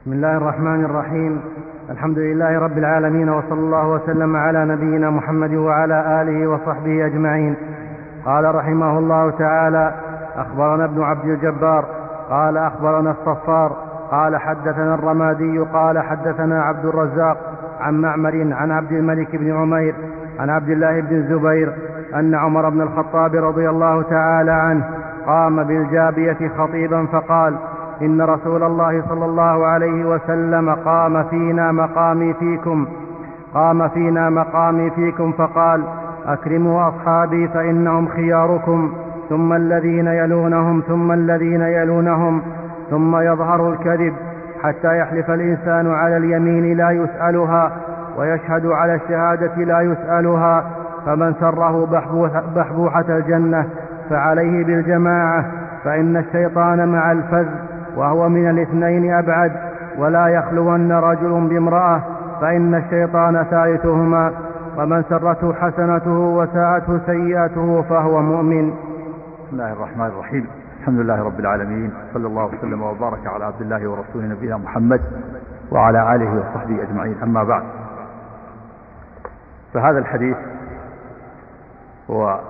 بسم الله الرحمن الرحيم. الحمد لله رب العالمين وصلى الله وسلم على نبينا محمد وعلى آله وصحبه أجمعين. قال رحمه الله تعالى أخبرنا ابن عبد الجبار قال أخبرنا الصفار قال حدثنا الرمادي قال حدثنا عبد الرزاق عن معمر عن عبد الملك بن عمير عن عبد الله بن الزبير أن عمر بن الخطاب رضي الله تعالى عنه قام بالجابية خطيبا فقال إن رسول الله صلى الله عليه وسلم قام فينا مقامي فيكم قام فينا مقامي فيكم فقال أكرموا أصحابي فإنهم خياركم ثم الذين يلونهم ثم الذين يلونهم ثم يظهر الكذب حتى يحلف الإنسان على اليمين لا يسألها ويشهد على الشهادة لا يسألها فمن سره بحبوحة الجنة فعليه بالجماعة فإن الشيطان مع الفذ وهو من الاثنين أبعد ولا يخلون رجل بامرأة فإن الشيطان ثالثهما ومن سرته حسنته وساءته سيئته فهو مؤمن. بسم الله الرحمن الرحيم. الحمد لله رب العالمين صلى الله وسلم وبارك على عبد الله ورسوله نبينا محمد وعلى آله وصحبه أجمعين. أما بعد فهذا الحديث هو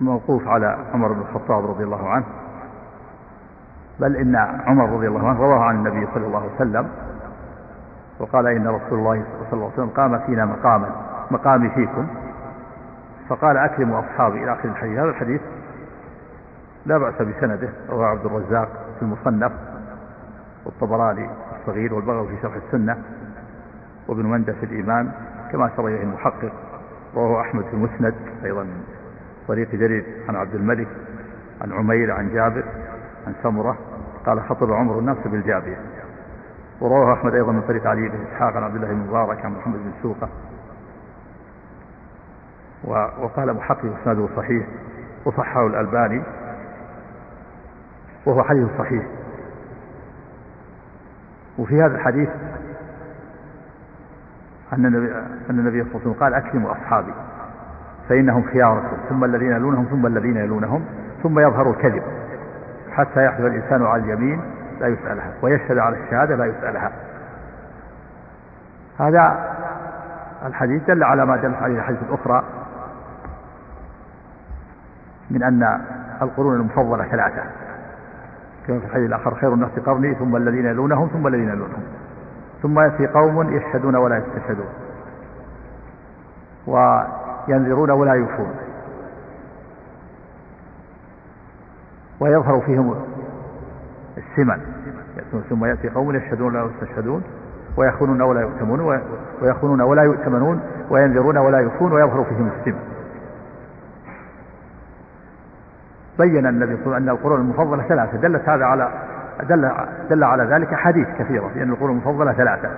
موقوف على عمر بن الخطاب رضي الله عنه. بل إن عمر رضي الله عنه رواه عن النبي صلى الله عليه وسلم وقال إن رسول الله صلى الله عليه وسلم قام فينا مقاما مقامي فيكم. فقال أكرموا أصحابي إلى آخر الحديث. هذا الحديث لا بأس بسنده رواه عبد الرزاق في المصنف والطبراني الصغير والبغوي في شرح السنة وابن مندة في الإيمان كما أشار إليه المحقق رواه أحمد في المسند أيضا. من طريق جرير عن عبد الملك عن عمير عن جابر عن سمرة. قال خطب عمر الناس بالجابية ورواه أحمد أيضا من طريق علي بن إسحاق عن عبد الله بن مبارك عن محمد بن سوقة. وقال محقق إسناده صحيح وصححه الألباني وهو حديث صحيح. وفي هذا الحديث أن النبي, أن النبي صلى الله عليه وسلم قال أكرموا أصحابي فإنهم خياركم ثم الذين يلونهم ثم الذين يلونهم ثم يظهر الكذب. حتى يحلف الإنسان على اليمين لا يسألها. ويشهد على الشهادة لا يسألها. هذا الحديث دل على ما دلت عليه الحديث الأخرى من أن القرون المفضلة ثلاثة. كما في الحديث الآخر خير الناس قرني ثم الذين يلونهم ثم الذين يلونهم. ثم يأتي قوم يشهدون ولا يستشهدون. وينذرون ولا يوفون. ويظهر فيهم السمن. ثم يأتي قوم يشهدون ولا يستشهدون ويخونون ولا يؤتمنون ويخونون ولا يؤتمنون وينذرون ولا يفون ويظهر فيهم السمن. بين النبي صلى الله عليه وسلم أن القرون المفضلة ثلاثة. دلت هذا على دل, دل على ذلك حديث كثيرة لأن القرون المفضلة ثلاثة.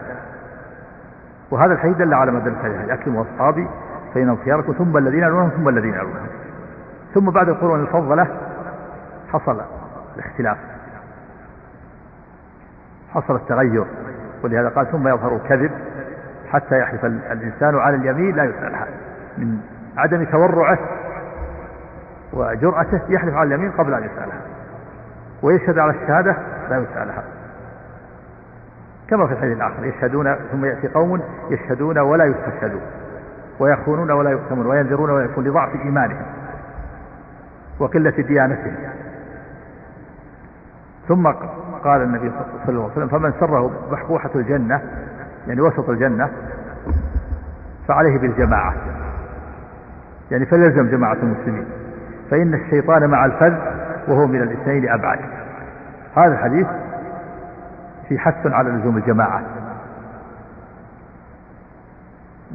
وهذا الحديث دل على ما دلت عليه أكرم أصحابي فإنهم خياركم ثم الذين يلونهم ثم الذين يلونهم. ثم بعد القرون المفضلة حصل الاختلاف. حصل التغير ولهذا قال ثم يظهر الكذب حتى يحلف الإنسان على اليمين لا يسألها. من عدم تورعه وجرأته يحلف على اليمين قبل أن يسألها. ويشهد على الشهادة لا يسألها. كما في الحديث الآخر يشهدون ثم يأتي قوم يشهدون ولا يستشهدون ويخونون ولا يؤتمون وينذرون ولا لضعف إيمانهم وقلة ديانتهم. ثم قال النبي صلى الله عليه وسلم فمن سره بحبوحة الجنة يعني وسط الجنة فعليه بالجماعة. يعني فليلزم جماعة المسلمين. فإن الشيطان مع الفذ وهو من الاثنين أبعد. هذا الحديث في حث على لزوم الجماعة.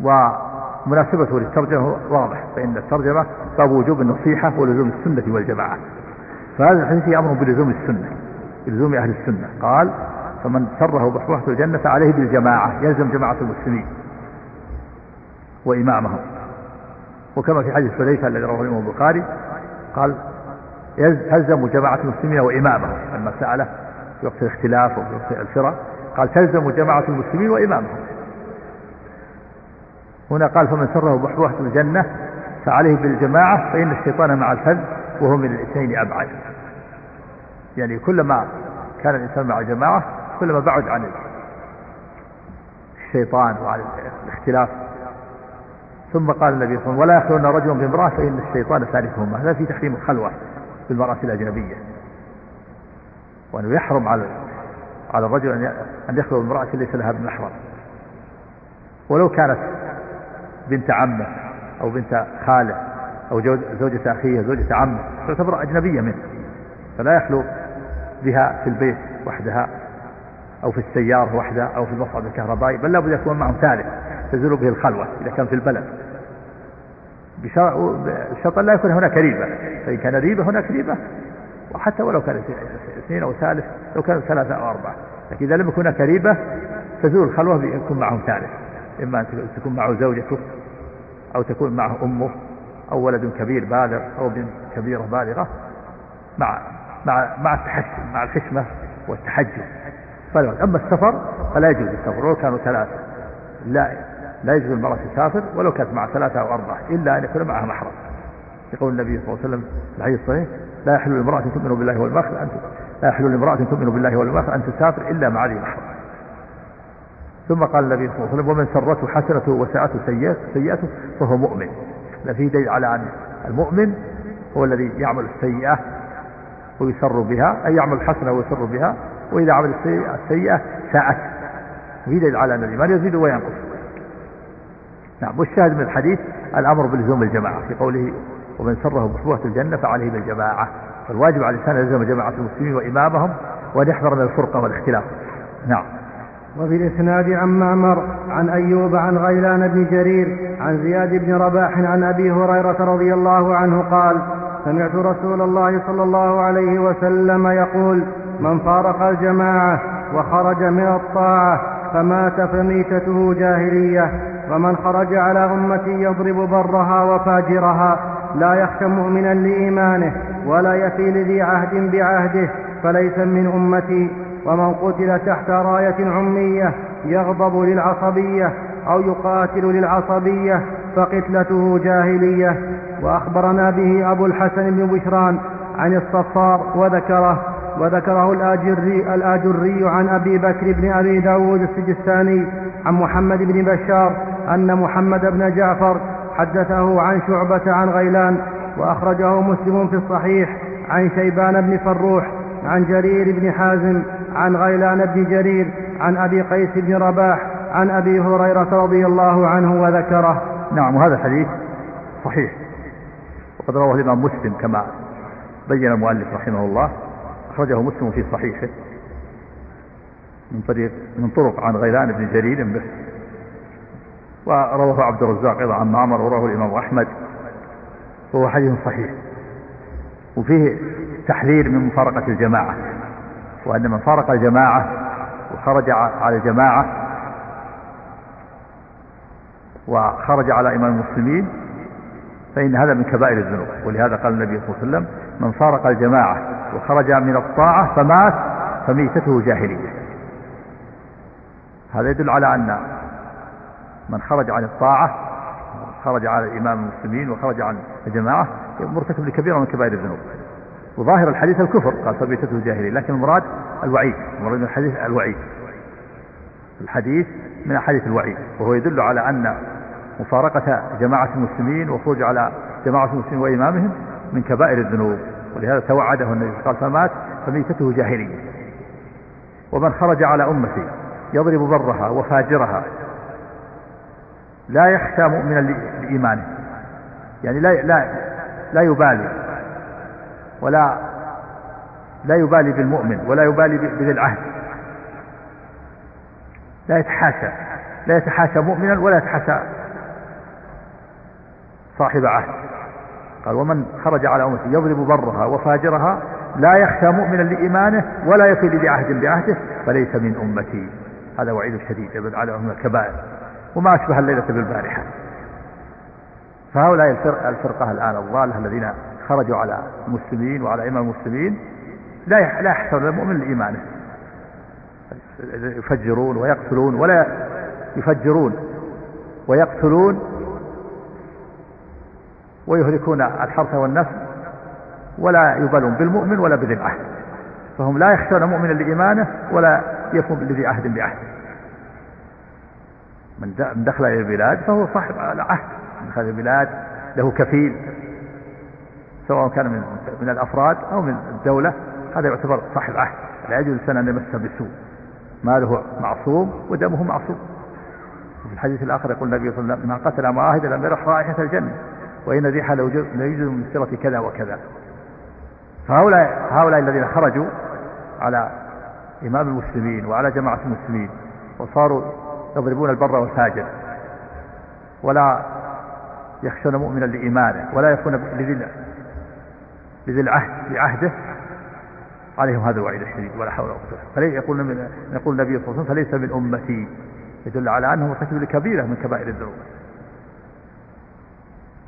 ومناسبته للترجمة واضح فإن الترجمة باب وجوب النصيحة ولزوم السنة والجماعة. فهذا الحديث يأمر بلزوم السنة. بلزوم أهل السنة. قال فمن سره بحبوحة الجنة فعليه بالجماعة يلزم جماعة المسلمين وإمامهم. وكما في حديث حذيفة الذي رواه الإمام البخاري قال تلزم جماعة المسلمين وإمامهم. لما سأله في وقت الاختلاف وفي وقت الفرق. قال تلزم جماعة المسلمين وإمامهم. هنا قال فمن سره بحبوحة الجنة فعليه بالجماعة فإن الشيطان مع الفذ وهو من الاثنين أبعد. يعني كلما كان الإنسان مع جماعة كلما بعد عن الشيطان وعن الاختلاف. ثم قال النبي صلى الله عليه وسلم ولا يخلون رجل بامرأة فإن الشيطان ثالثهما هذا في تحريم الخلوة بالمرأة الأجنبية. وأنه يحرم على على الرجل أن يخلو بامرأة ليس لها بمحرم ولو كانت بنت عمه أو بنت خاله أو زوجة أخيه زوجة عمه تعتبر أجنبية منه. فلا يخلو بها في البيت وحدها أو في السيارة وحدها أو في المصعد الكهربائي بل لابد يكون معهم ثالث تزول به الخلوة إذا كان في البلد. بشرط لا يكون هناك ريبة فإن كان ريبة هناك ريبة. وحتى ولو كان اثنين أو ثالث لو كانوا ثلاثة أو أربعة. لكن إذا لم يكن هناك ريبة تزول الخلوة بيكون معهم ثالث. إما أن تكون معه زوجته أو تكون معه أمه أو ولد كبير بالغ أو بنت كبيرة بالغة مع مع مع التحكم مع الحكمة والتحجم فلا أما السفر فلا يجوز السفر ولو كانوا ثلاثة. لا لا يجوز المرأة تسافر ولو كانت مع ثلاثة أو أربعة إلا أن يكون معها محرم. يقول النبي صلى الله عليه وسلم في الحديث الصحيح لا يحل لامرأة تؤمن بالله والآخر أن لا يحل لامرأة تؤمن بالله والآخر أن تسافر إلا مع ذي محرم ثم قال النبي صلى الله عليه وسلم ومن سرته حسنته وساءته سيئته فهو مؤمن. فيه دليل على أن المؤمن هو الذي يعمل السيئة ويسر بها أي يعمل الحسنة ويسر بها وإذا عمل السيئة, ساءت. دليل على أن الإيمان يزيد وينقص. نعم والشاهد من الحديث الأمر بلزوم الجماعة في قوله ومن سره بصبوة الجنة فعليه بالجماعة. فالواجب على الإنسان يلزم جماعة المسلمين وإمامهم وأن يحذر من الفرقة والاختلاف. نعم. وفي الإسناد عن معمر عن أيوب عن غيلان بن جرير عن زياد بن رباح عن أبي هريرة رضي الله عنه قال سمعت رسول الله صلى الله عليه وسلم يقول من فارق الجماعة وخرج من الطاعة فمات فميتته جاهلية ومن خرج على أمتي يضرب برها وفاجرها لا يخشى مؤمنا لإيمانه ولا يفي لذي عهد بعهده فليس من أمتي ومن قتل تحت راية عمية يغضب للعصبية أو يقاتل للعصبية فقتلته جاهلية. وأخبرنا به أبو الحسن بن بشران عن الصفار وذكره وذكره الآجري, الآجري عن أبي بكر بن أبي داود السجستاني عن محمد بن بشار أن محمد بن جعفر حدثه عن شعبة عن غيلان وأخرجه مسلم في الصحيح عن شيبان بن فروح عن جرير بن حازم عن غيلان بن جرير عن أبي قيس بن رباح عن أبي هريرة رضي الله عنه وذكره. نعم وهذا الحديث صحيح. وقد رواه الإمام مسلم كما بين المؤلف رحمه الله أخرجه مسلم في صحيحه من طريق من طرق عن غيلان بن جرير به. ورواه عبد الرزاق أيضا عن معمر ورواه الإمام أحمد وهو حديث صحيح. وفيه تحذير من مفارقة الجماعة وأن من فارق الجماعة وخرج على الجماعة وخرج على إمام المسلمين فإن هذا من كبائر الذنوب. ولهذا قال النبي صلى الله عليه وسلم من فارق الجماعة وخرج من الطاعة فمات فميتته جاهلية. هذا يدل على أن من خرج عن الطاعة خرج على إمام المسلمين وخرج عن الجماعة مرتكب لكبيرة من كبائر الذنوب. وظاهر الحديث الكفر قال فبيتته الجاهلية لكن المراد الوعيد المراد من الحديث الوعيد. الحديث من أحاديث الوعيد وهو يدل على أن مفارقة جماعة المسلمين وخروج على جماعة المسلمين وإمامهم من كبائر الذنوب. ولهذا توعده النبي قال فمات فميتته جاهلية. ومن خرج على أمتي يضرب برها وفاجرها لا يخشى مؤمنا لإيمانه. يعني لا لا لا يبالي ولا لا يبالي بالمؤمن ولا يبالي بذي العهد لا يتحاشى لا يتحاشى مؤمنا ولا يتحاشى صاحب عهد. قال ومن خرج على أمته يضرب برها وفاجرها لا يخشى مؤمنا لإيمانه ولا يفي لذي عهد بعهده فليس من أمتي. هذا وعيد شديد يبعد على أم الكبائر وما أشبه الليلة بالبارحة. فهؤلاء الفرقة الآن الضالة الذين خرجوا على المسلمين وعلى إمام المسلمين لا لا يحسن المؤمن لإيمانه. يفجرون ويقتلون ولا يفجرون ويقتلون ويهلكون الحرث والنفس ولا يبالون بالمؤمن ولا بذي العهد. فهم لا يخشون مؤمنا لإيمانه ولا يكون لذي عهد بعهد من دخل إلى البلاد فهو صاحب العهد من دخل البلاد له كفيل سواء كان من من الأفراد أو من الدولة هذا يعتبر صاحب عهد. لا يجوز الإنسان أن يمسه بسوء. ماله معصوم ودمه معصوم. في الحديث الآخر يقول النبي صلى الله عليه وسلم من قتل معاهدا لم يرح رائحة الجنة. وإن ريحها ليوجد من مسيرة كذا وكذا. فهؤلاء هؤلاء الذين خرجوا على إمام المسلمين وعلى جماعة المسلمين وصاروا يضربون البر والفاجر. ولا يخشون مؤمنا لإيمانه ولا يكون لذي لذي العهد بعهده عليهم هذا الوعيد الشديد ولا حول ولا قوة. فليس يقول يقول النبي صلى الله عليه وسلم فليس من أمتي. يدل على أنه مرتكب لكبيرة من كبائر الذنوب.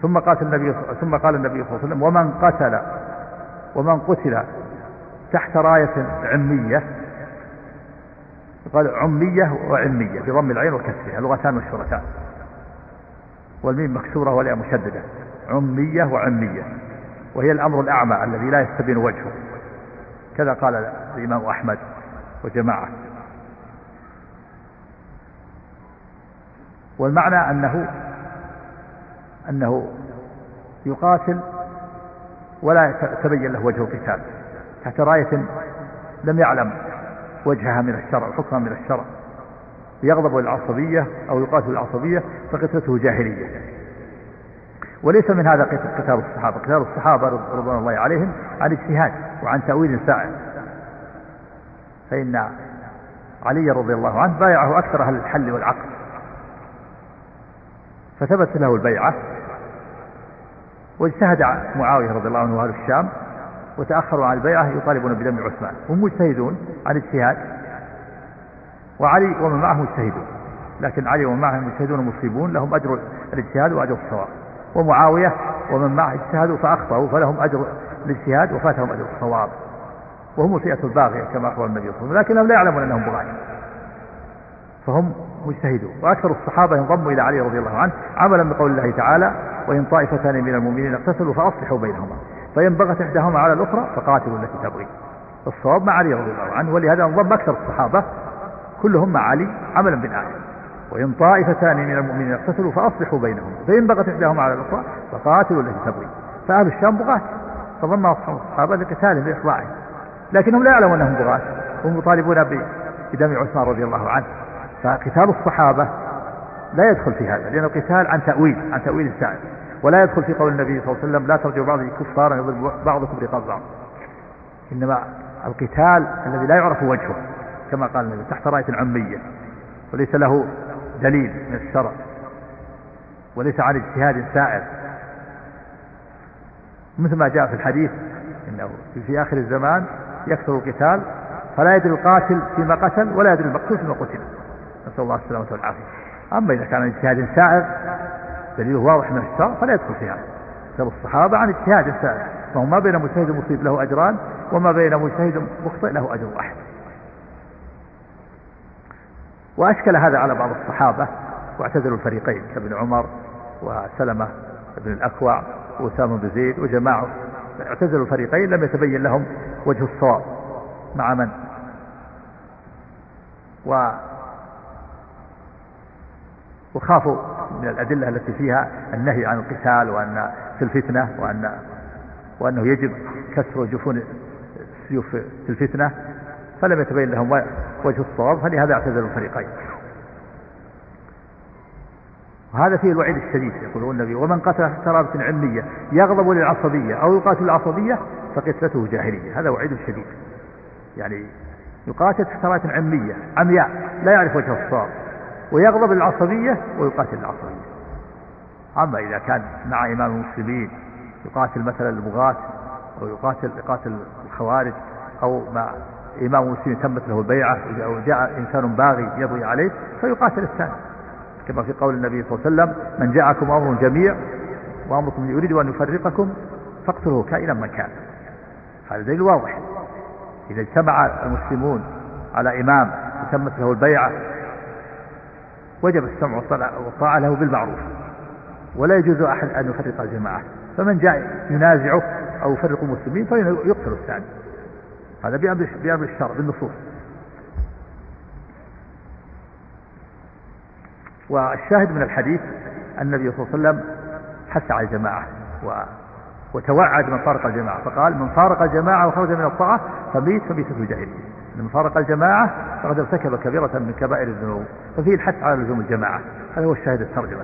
ثم قال النبي ثم قال النبي صلى الله عليه وسلم ومن قتل ومن قتل تحت راية عمية قال عمية وعمية بضم العين وكسرها لغتان مشهورتان. والميم مكسورة والياء مشددة عمية وعمية وهي الأمر الأعمى الذي لا يستبين وجهه. كذا قال الإمام أحمد وجماعة. والمعنى أنه أنه يقاتل ولا يتبين له وجه القتال تحت راية لم يعلم وجهها من الشرع وحكمها من الشرع. يغضب للعصبية أو يقاتل العصبية فقتلته جاهلية. وليس من هذا قتال الصحابة. قتال الصحابة رضوان الله عليهم عن اجتهاد وعن تأويل سائر فإن علي رضي الله عنه بايعه أكثر أهل الحل والعقل. فثبت له البيعة واجتهد معاوية رضي الله عنه وأهل الشام وتأخروا عن البيعة يطالبون بدم عثمان. هم مجتهدون عن اجتهاد وعلي ومن معه مجتهدون لكن علي ومن معه مجتهدون مصيبون لهم أجر الاجتهاد وأجر الصواب. ومعاوية ومن معه اجتهدوا فأخطأوا فلهم أجر الاجتهاد وفاتهم أجر الصواب. وهم الفئة الباغية كما أخبر النبي صلى الله عليه وسلم لكنهم لا يعلمون أنهم بغاة. فهم مجتهدون. وأكثر الصحابة ينضموا إلى علي رضي الله عنه عملا بقول الله تعالى وإن طائفتان من المؤمنين اقتتلوا فأصلحوا بينهما. فإن بغت إحداهما على الأخرى فقاتلوا التي تبغي. الصواب مع علي رضي الله عنه ولهذا انضم أكثر الصحابة كلهم مع علي عملا بالآية وإن طائفتان من المؤمنين اقتتلوا فأصلحوا بينهم فإن بغت إحداهما على الأخرى فقاتلوا التي تبغي. فأهل الشام بغاة. فضم الصحابة لقتالهم لإخضاعهم لكنهم لا يعلمون أنهم بغاة. هم مطالبون بدم عثمان رضي الله عنه. فقتال الصحابة لا يدخل في هذا لأنه قتال عن تأويل عن تأويل السائل ولا يدخل في قول النبي صلى الله عليه وسلم لا ترجعوا بعض كفارا يضرب بعضكم رقاب بعض. إنما القتال الذي لا يعرف وجهه كما قال النبي تحت راية عمية. وليس له دليل من الشرع. وليس عن اجتهاد سائر. مثل ما جاء في الحديث إنه في آخر الزمان يكثر القتال فلا يدري القاتل فيما قتل ولا يدري المقتول فيما قتل. نسأل الله السلامة والعافية. أما إذا كان اجتهاد سائر دليله واضح من الشرع فلا يدخل في هذا الصحابة عن اجتهاد سائر. فهو ما بين مجتهد مصيب له أجران وما بين مجتهد مخطئ له أجر واحد. وأشكل هذا على بعض الصحابة واعتزلوا الفريقين كابن عمر وسلمة بن الأكوع وأسامة بن زيد وجماعة. اعتزلوا الفريقين لم يتبين لهم وجه الصواب. مع من؟ و وخافوا من الأدلة التي فيها النهي عن القتال وأن في الفتنة وأن وأنه يجب كسر جفون السيوف في الفتنة فلم يتبين لهم وجه الصواب فلهذا اعتزلوا الفريقين. وهذا فيه الوعيد الشديد يقول النبي ومن قتل ترابة علمية يغضب للعصبية أو يقاتل العصبية فقتلته جاهلية. هذا وعيد شديد. يعني يقاتل تحت علمية عمياء لا يعرف وجه الصواب. ويغضب للعصبية ويقاتل العصبية. أما إذا كان مع إمام المسلمين يقاتل مثلا البغاة أو يقاتل يقاتل الخوارج أو مع إمام مسلم تمت له البيعة أو جاء إنسان باغي يبغي عليه فيقاتل الثاني. كما في قول النبي صلى الله عليه وسلم من جاءكم أمر جميع وأمركم يريد أن يفرقكم فاقتلوه كائنا من كان. هذا دليل واضح. إذا اجتمع المسلمون على إمام وتمت له البيعة وجب السمع والطاعة له بالمعروف. ولا يجوز أحد أن يفرق الجماعة. فمن جاء ينازعه أو يفرق المسلمين فيقتل الثاني. هذا بأمر بأمر الشرع بالنصوص. والشاهد من الحديث النبي صلى الله عليه وسلم حث على الجماعة و وتوعد من فارق الجماعة. فقال من فارق الجماعة وخرج من الطاعة فبيت فبيتة الجاهلية. من فارق الجماعة فقد ارتكب كبيرة من كبائر الذنوب ففيه الحث على لزوم الجماعة. هذا هو الشاهد الترجمة.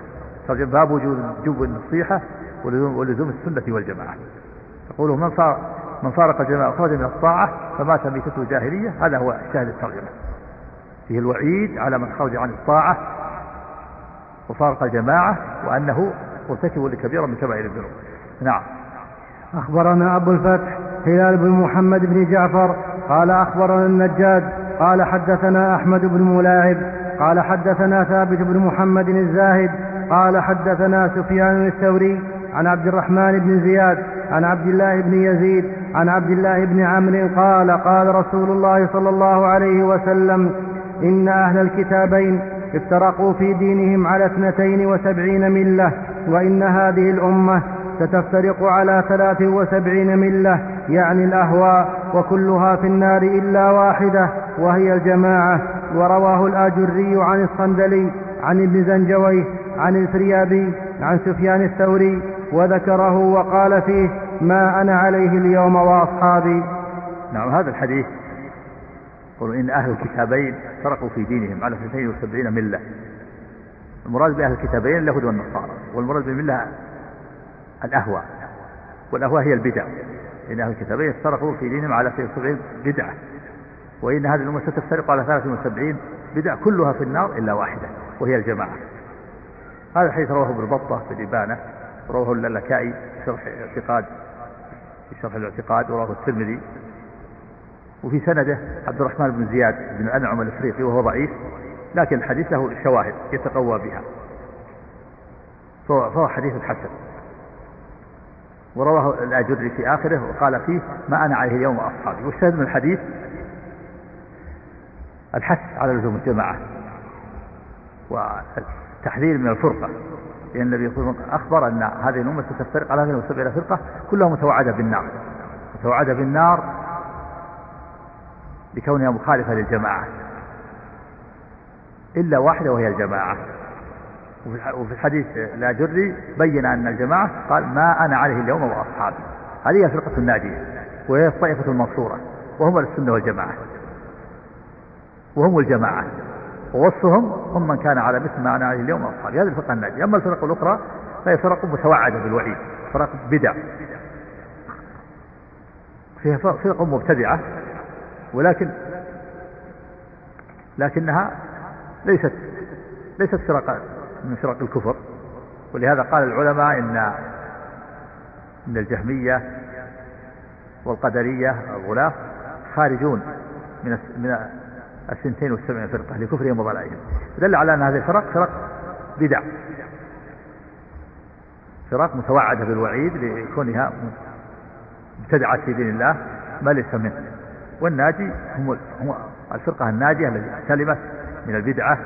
ترجمة باب وجود وجوب النصيحة ولزوم السنة والجماعة. يقول من فارق من فارق الجماعة وخرج من الطاعة فمات ميتته الجاهلية هذا هو شاهد الترجمة. فيه الوعيد على من خرج عن الطاعة وفارق الجماعة وأنه مرتكب لكبيرة من كبائر الذنوب. نعم. أخبرنا أبو الفتح هلال بن محمد بن جعفر قال أخبرنا النجاد قال حدثنا أحمد بن ملاعب قال حدثنا ثابت بن محمد الزاهد قال حدثنا سفيان الثوري عن عبد الرحمن بن زياد عن عبد الله بن يزيد عن عبد الله بن عمرو قال قال رسول الله صلى الله عليه وسلم إن أهل الكتابين افترقوا في دينهم على اثنتين وسبعين ملة وإن هذه الأمة ستفترق على ثلاث وسبعين ملة يعني الأهواء وكلها في النار إلا واحدة وهي الجماعة. ورواه الآجري عن الصندلي عن ابن زنجويه عن الفريابي عن سفيان الثوري وذكره وقال فيه ما أنا عليه اليوم وأصحابي. نعم هذا الحديث يقول إن أهل الكتابين فرقوا في دينهم على 72 ملة. المراد بأهل الكتابين اليهود والنصارى والمراد بالملة الأهواء والأهواء هي البدع. إن أهل الكتابين افترقوا في دينهم على 72 بدعة. وإن هذه الأمة ستفترق على 73 بدع كلها في النار إلا واحدة وهي الجماعة. هذا الحديث رواه ابن بطة في الإبانة رواه اللالكائي في شرح الاعتقاد في شرح الاعتقاد ورواه الترمذي. وفي سنده عبد الرحمن بن زياد بن أنعم الإفريقي وهو ضعيف لكن الحديث له شواهد يتقوى بها. فهو حديث حسن. ورواه الأجري في آخره وقال فيه ما أنا عليه اليوم وأصحابي. والشاهد من الحديث الحث على لزوم الجماعة والتحذير من الفرقة. لأن النبي صلى الله عليه وسلم أخبر أن هذه الأمة ستفترق على 72 فرقة كلها متوعدة بالنار. متوعدة بالنار لكونها مخالفة للجماعة. إلا واحدة وهي الجماعة. وفي الحديث الأجري بين أن الجماعة قال ما أنا عليه اليوم وأصحابي هذه هي الفرقة الناجية وهي الطائفة المنصورة وهم السنة والجماعة. وهم الجماعة ووصفهم هم من كان على مثل ما أنا عليه اليوم وأصحابي هذه الفرقة الناجية. أما الفرق الأخرى فهي فرق متوعدة بالوعيد فرق بدع. فيها فرق مبتدعة ولكن لكنها ليست ليست فرق من فرق الكفر. ولهذا قال العلماء إن إن الجهمية والقدرية الغلاة خارجون من من السنتين والسبعين فرقة لكفرهم وضلالهم. دل على أن هذه الفرق فرق بدع. فرق متوعدة بالوعيد لكونها ابتدعت في دين الله ما ليس منه. والناجي هم الفرقة الناجية التي سلمت من البدعة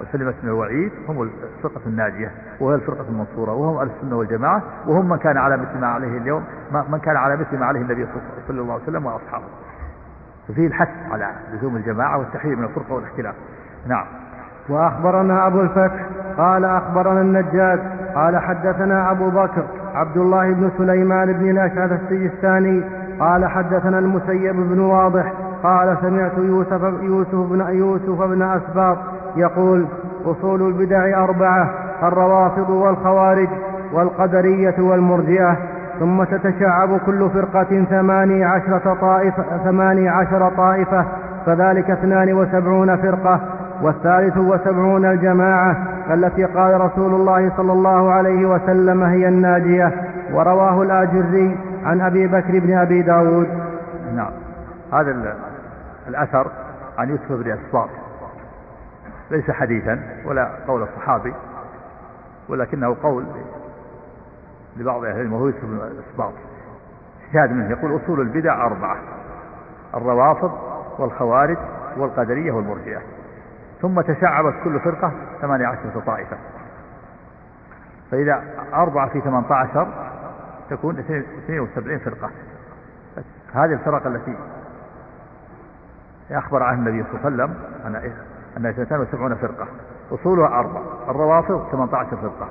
وسلمت من الوعيد هم الفرقة الناجية وهي الفرقة المنصورة وهم أهل السنة والجماعة وهم من كان على مثل ما عليه اليوم من كان على مثل ما عليه النبي صلى الله عليه وسلم وأصحابه. ففيه الحث على لزوم الجماعة والتحذير من الفرقة والاختلاف نعم. وأخبرنا أبو الفتح قال أخبرنا النجاد قال حدثنا أبو بكر عبد الله بن سليمان بن الأشعث السجستاني قال حدثنا المسيب بن واضح قال سمعت يوسف يوسف بن يوسف بن أسباط يقول أصول البدع أربعة الروافض والخوارج والقدرية والمرجئة ثم تتشعب كل فرقة ثماني عشرة طائفة, ثماني عشر طائفة فذلك اثنان وسبعون فرقة والثالث وسبعون الجماعة التي قال رسول الله صلى الله عليه وسلم هي الناجية ورواه الآجري عن أبي بكر بن أبي داود. نعم. هذا الأثر عن يوسف بن أسباط. ليس حديثا ولا قول الصحابي ولكنه قول لبعض أهل العلم وهو أسباط شهاد منه يقول أصول البدع أربعة الروافض والخوارج والقدرية والمرجئة. ثم تشعبت كل فرقة ثمانية عشرة طائفة. فإذا أربعة في ثمانية عشر تكون 72 فرقة. هذه الفرق التي أخبر عن النبي صلى الله عليه وسلم أن أن 72 فرقة أصولها أربع الروافض 18 فرقة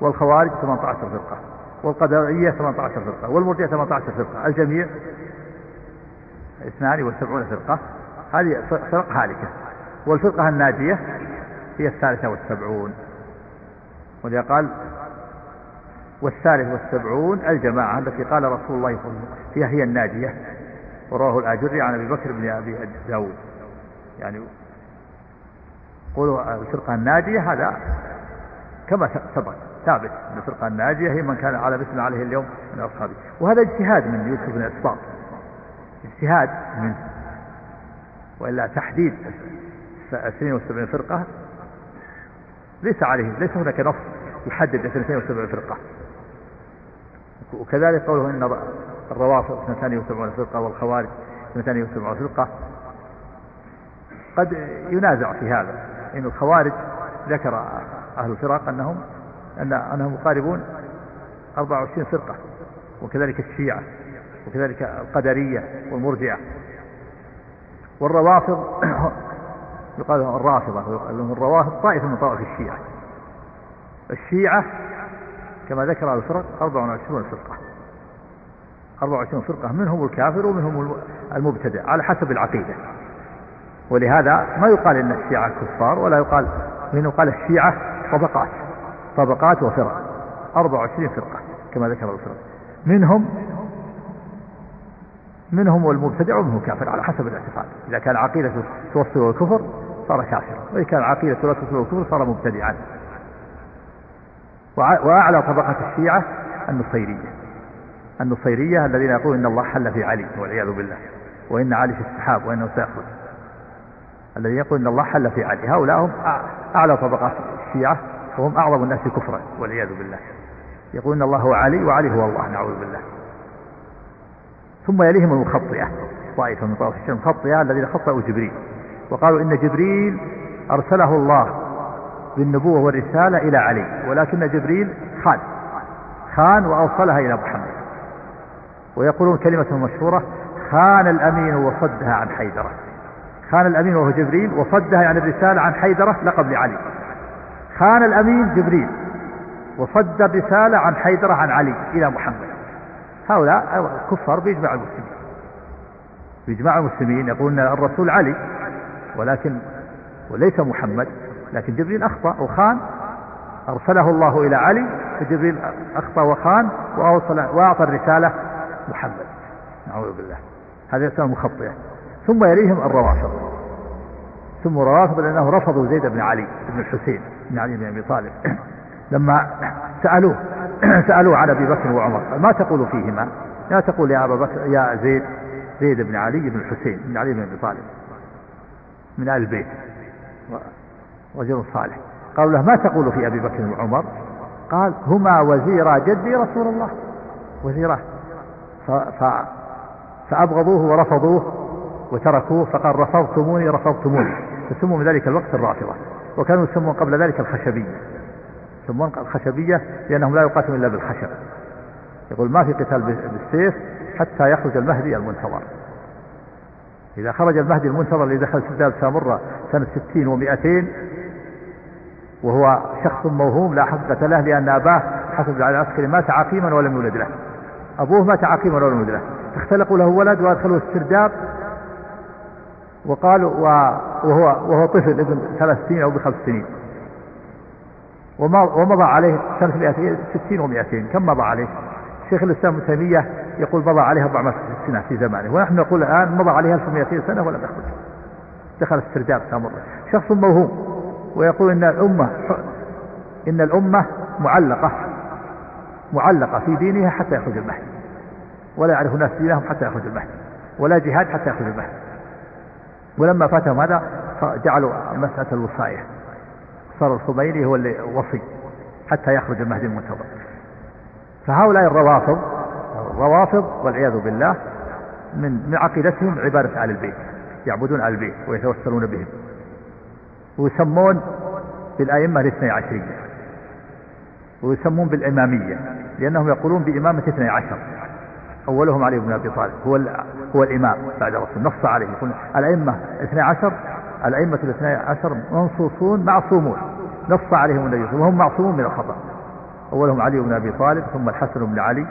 والخوارج 18 فرقة والقدرية 18 فرقة والمرجئة 18 فرقة الجميع 72 فرقة. هذه فرق هالكة والفرقة الناجية هي الثالثة والسبعون. ولذا قال والثالث والسبعون الجماعة التي قال رسول الله صلى الله عليه وسلم فيها هي الناجية ورواه الآجري عن أبي بكر بن أبي داود. يعني قولوا الفرقة الناجية هذا كما سبق ثابت أن الفرقة الناجية هي من كان على مثل عليه اليوم من أصحابه. وهذا اجتهاد من يوسف بن إسباط اجتهاد منه وإلا تحديد 72 فرقة ليس عليه ليس هناك نص يحدد 72 فرقة. وكذلك قوله إن الروافض 72 فرقة والخوارج 72 فرقة. قد ينازع في هذا. إن الخوارج ذكر أهل الفرق أنهم أن أنهم يقاربون 24 فرقة وكذلك الشيعة وكذلك القدرية والمرجئة والروافض يقال لهم الرافضة لهم الروافض طائفة من طوائف الشيعة. الشيعة كما ذكر الفرق 24 فرقة. 24 فرقة منهم الكافر ومنهم المبتدع على حسب العقيدة. ولهذا ما يقال إن الشيعة كفار ولا يقال من يقال الشيعة طبقات طبقات وفرق 24 فرقة كما ذكر الفرق منهم منهم المبتدع ومنهم كافر على حسب الاعتقاد. إذا كان عقيدة توصل الكفر صار كافرا وإذا كان عقيدة لا توصل الكفر صار مبتدعا. وأعلى طبقة الشيعة النصيرية. النصيرية الذين يقولون إن الله حل في علي والعياذ بالله وإن علي في السحاب وإنه سيخرج. الذين يقول إن الله حل في علي هؤلاء هم أعلى طبقات الشيعة وهم أعظم الناس كفرا والعياذ بالله. يقول إن الله هو علي وعلي هو الله نعوذ بالله. ثم يليهم المخطئة طائفة من طوائف الشيعة المخطئة الذين خطأوا جبريل. وقالوا إن جبريل أرسله الله بالنبوة والرسالة إلى علي ولكن جبريل خان خان وأوصلها إلى محمد. ويقولون كلمة مشهورة خان الأمين وصدها عن حيدرة. خان الأمين وهو جبريل وصدها يعني الرسالة عن حيدرة لقب لعلي خان الأمين جبريل وصد الرسالة عن حيدرة عن علي إلى محمد. هؤلاء كفار بإجماع المسلمين. بإجماع المسلمين يقولون الرسول علي ولكن وليس محمد لكن جبريل أخطأ وخان أرسله الله إلى علي فجبريل أخطأ وخان وأوصل وأعطى الرسالة محمد. نعوذ بالله. هذا يسمى مخطئة. ثم يليهم الروافض. ثم الروافض لأنه رفضوا زيد بن علي بن الحسين بن علي بن أبي طالب. لما سألوه سألوه عن أبي بكر وعمر ما تقول فيهما؟ لا تقول يا أبا بكر يا زيد زيد بن علي بن الحسين بن علي بن أبي طالب من آل البيت رجل صالح قالوا له ما تقول في أبي بكر وعمر؟ قال هما وزيرا جدي رسول الله. وزيراه ف... ف... فأبغضوه ورفضوه وتركوه فقال رفضتموني رفضتموني. فسموا من ذلك الوقت الرافضة وكانوا يسمون قبل ذلك الخشبية. يسمون الخشبية لأنهم لا يقاتلون إلا بالخشب. يقول ما في قتال بالسيف حتى يخرج المهدي المنتظر. إذا خرج المهدي المنتظر اللي دخل سداد سامرة سنة ستين ومائتين وهو شخص موهوم لا حقيقة له لأن أباه حسب على العسكري مات عقيما ولم يولد له. أبوه مات عقيما ولم يولد له. اختلقوا له ولد وأدخلوا السرداب وقالوا وهو وهو طفل ابن ثلاث سنين أو بخمس سنين. ومضى عليه سنة 200 60 و200 كم مضى عليه؟ شيخ الإسلام ابن تيمية يقول مضى عليها 400 سنة في زمانه ونحن نقول الآن مضى عليها 1200 سنة ولم يخرج. دخل السرداب سامر شخص موهوم ويقول إن الأمة إن الأمة معلقة معلقة في دينها حتى يخرج المهدي ولا يعرف الناس دينهم حتى يخرج المهدي ولا جهاد حتى يخرج المهدي. ولما فاتهم هذا جعلوا مسألة الوصاية. صار الخميني هو اللي وصي حتى يخرج المهدي المنتظر. فهؤلاء الروافض الروافض والعياذ بالله من من عقيدتهم عبادة آل البيت يعبدون آل البيت ويتوسلون بهم. ويسمون بالأئمة الاثني عشرية. ويسمون بالإمامية لأنهم يقولون بإمامة اثني عشر. أولهم علي بن أبي طالب هو هو الإمام بعد الرسول نص عليه يقول الأئمة الاثنى عشر الأئمة الاثنى عشر منصوصون معصومون نص عليهم النبي وهم معصومون من الخطأ. أولهم علي بن أبي طالب ثم الحسن بن علي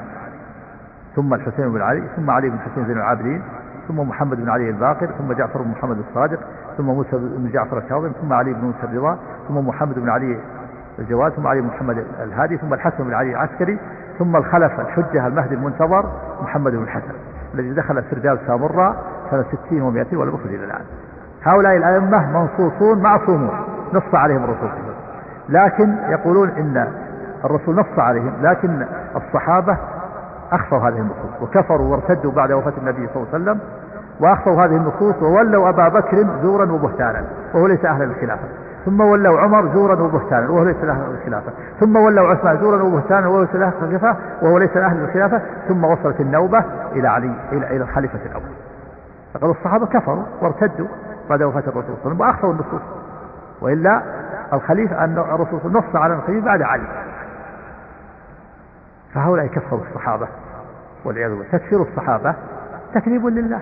ثم الحسين بن علي ثم علي بن حسين زين العابدين ثم محمد بن علي الباقر ثم جعفر بن محمد الصادق ثم موسى بن جعفر الكاظم ثم علي بن موسى الرضا ثم محمد بن علي الجواد ثم علي بن محمد الهادي ثم الحسن بن علي العسكري ثم الخلف الحجة المهدي المنتظر محمد بن الحسن الذي دخل سرداب سامراء سنة 60 و200 ولم يخرج إلى الآن. هؤلاء الأئمة منصوصون معصومون نص عليهم الرسول لكن يقولون إن الرسول نص عليهم لكن الصحابة أخفوا هذه النصوص وكفروا وارتدوا بعد وفاة النبي صلى الله عليه وسلم وأخفوا هذه النصوص وولوا أبا بكر زورا وبهتانا وهو ليس أهلا للخلافة. ثم ولوا عمر زورا وبهتانا وهو ليس أهلا للخلافة ثم ولوا عثمان زورا وبهتانا وهو ليس أهلا للخلافة وهو ليس أهلا للخلافة ثم وصلت النوبة إلى علي إلى إلى الخليفة الأول. فقد الصحابة كفروا وارتدوا بعد وفاة الرسول صلى الله عليه وسلم وأخفوا النصوص. وإلا الخليفة أن الرسول نص على الخليفة بعد علي. فهؤلاء كفروا الصحابة والعياذ بالله. تكفير الصحابة تكذيب لله.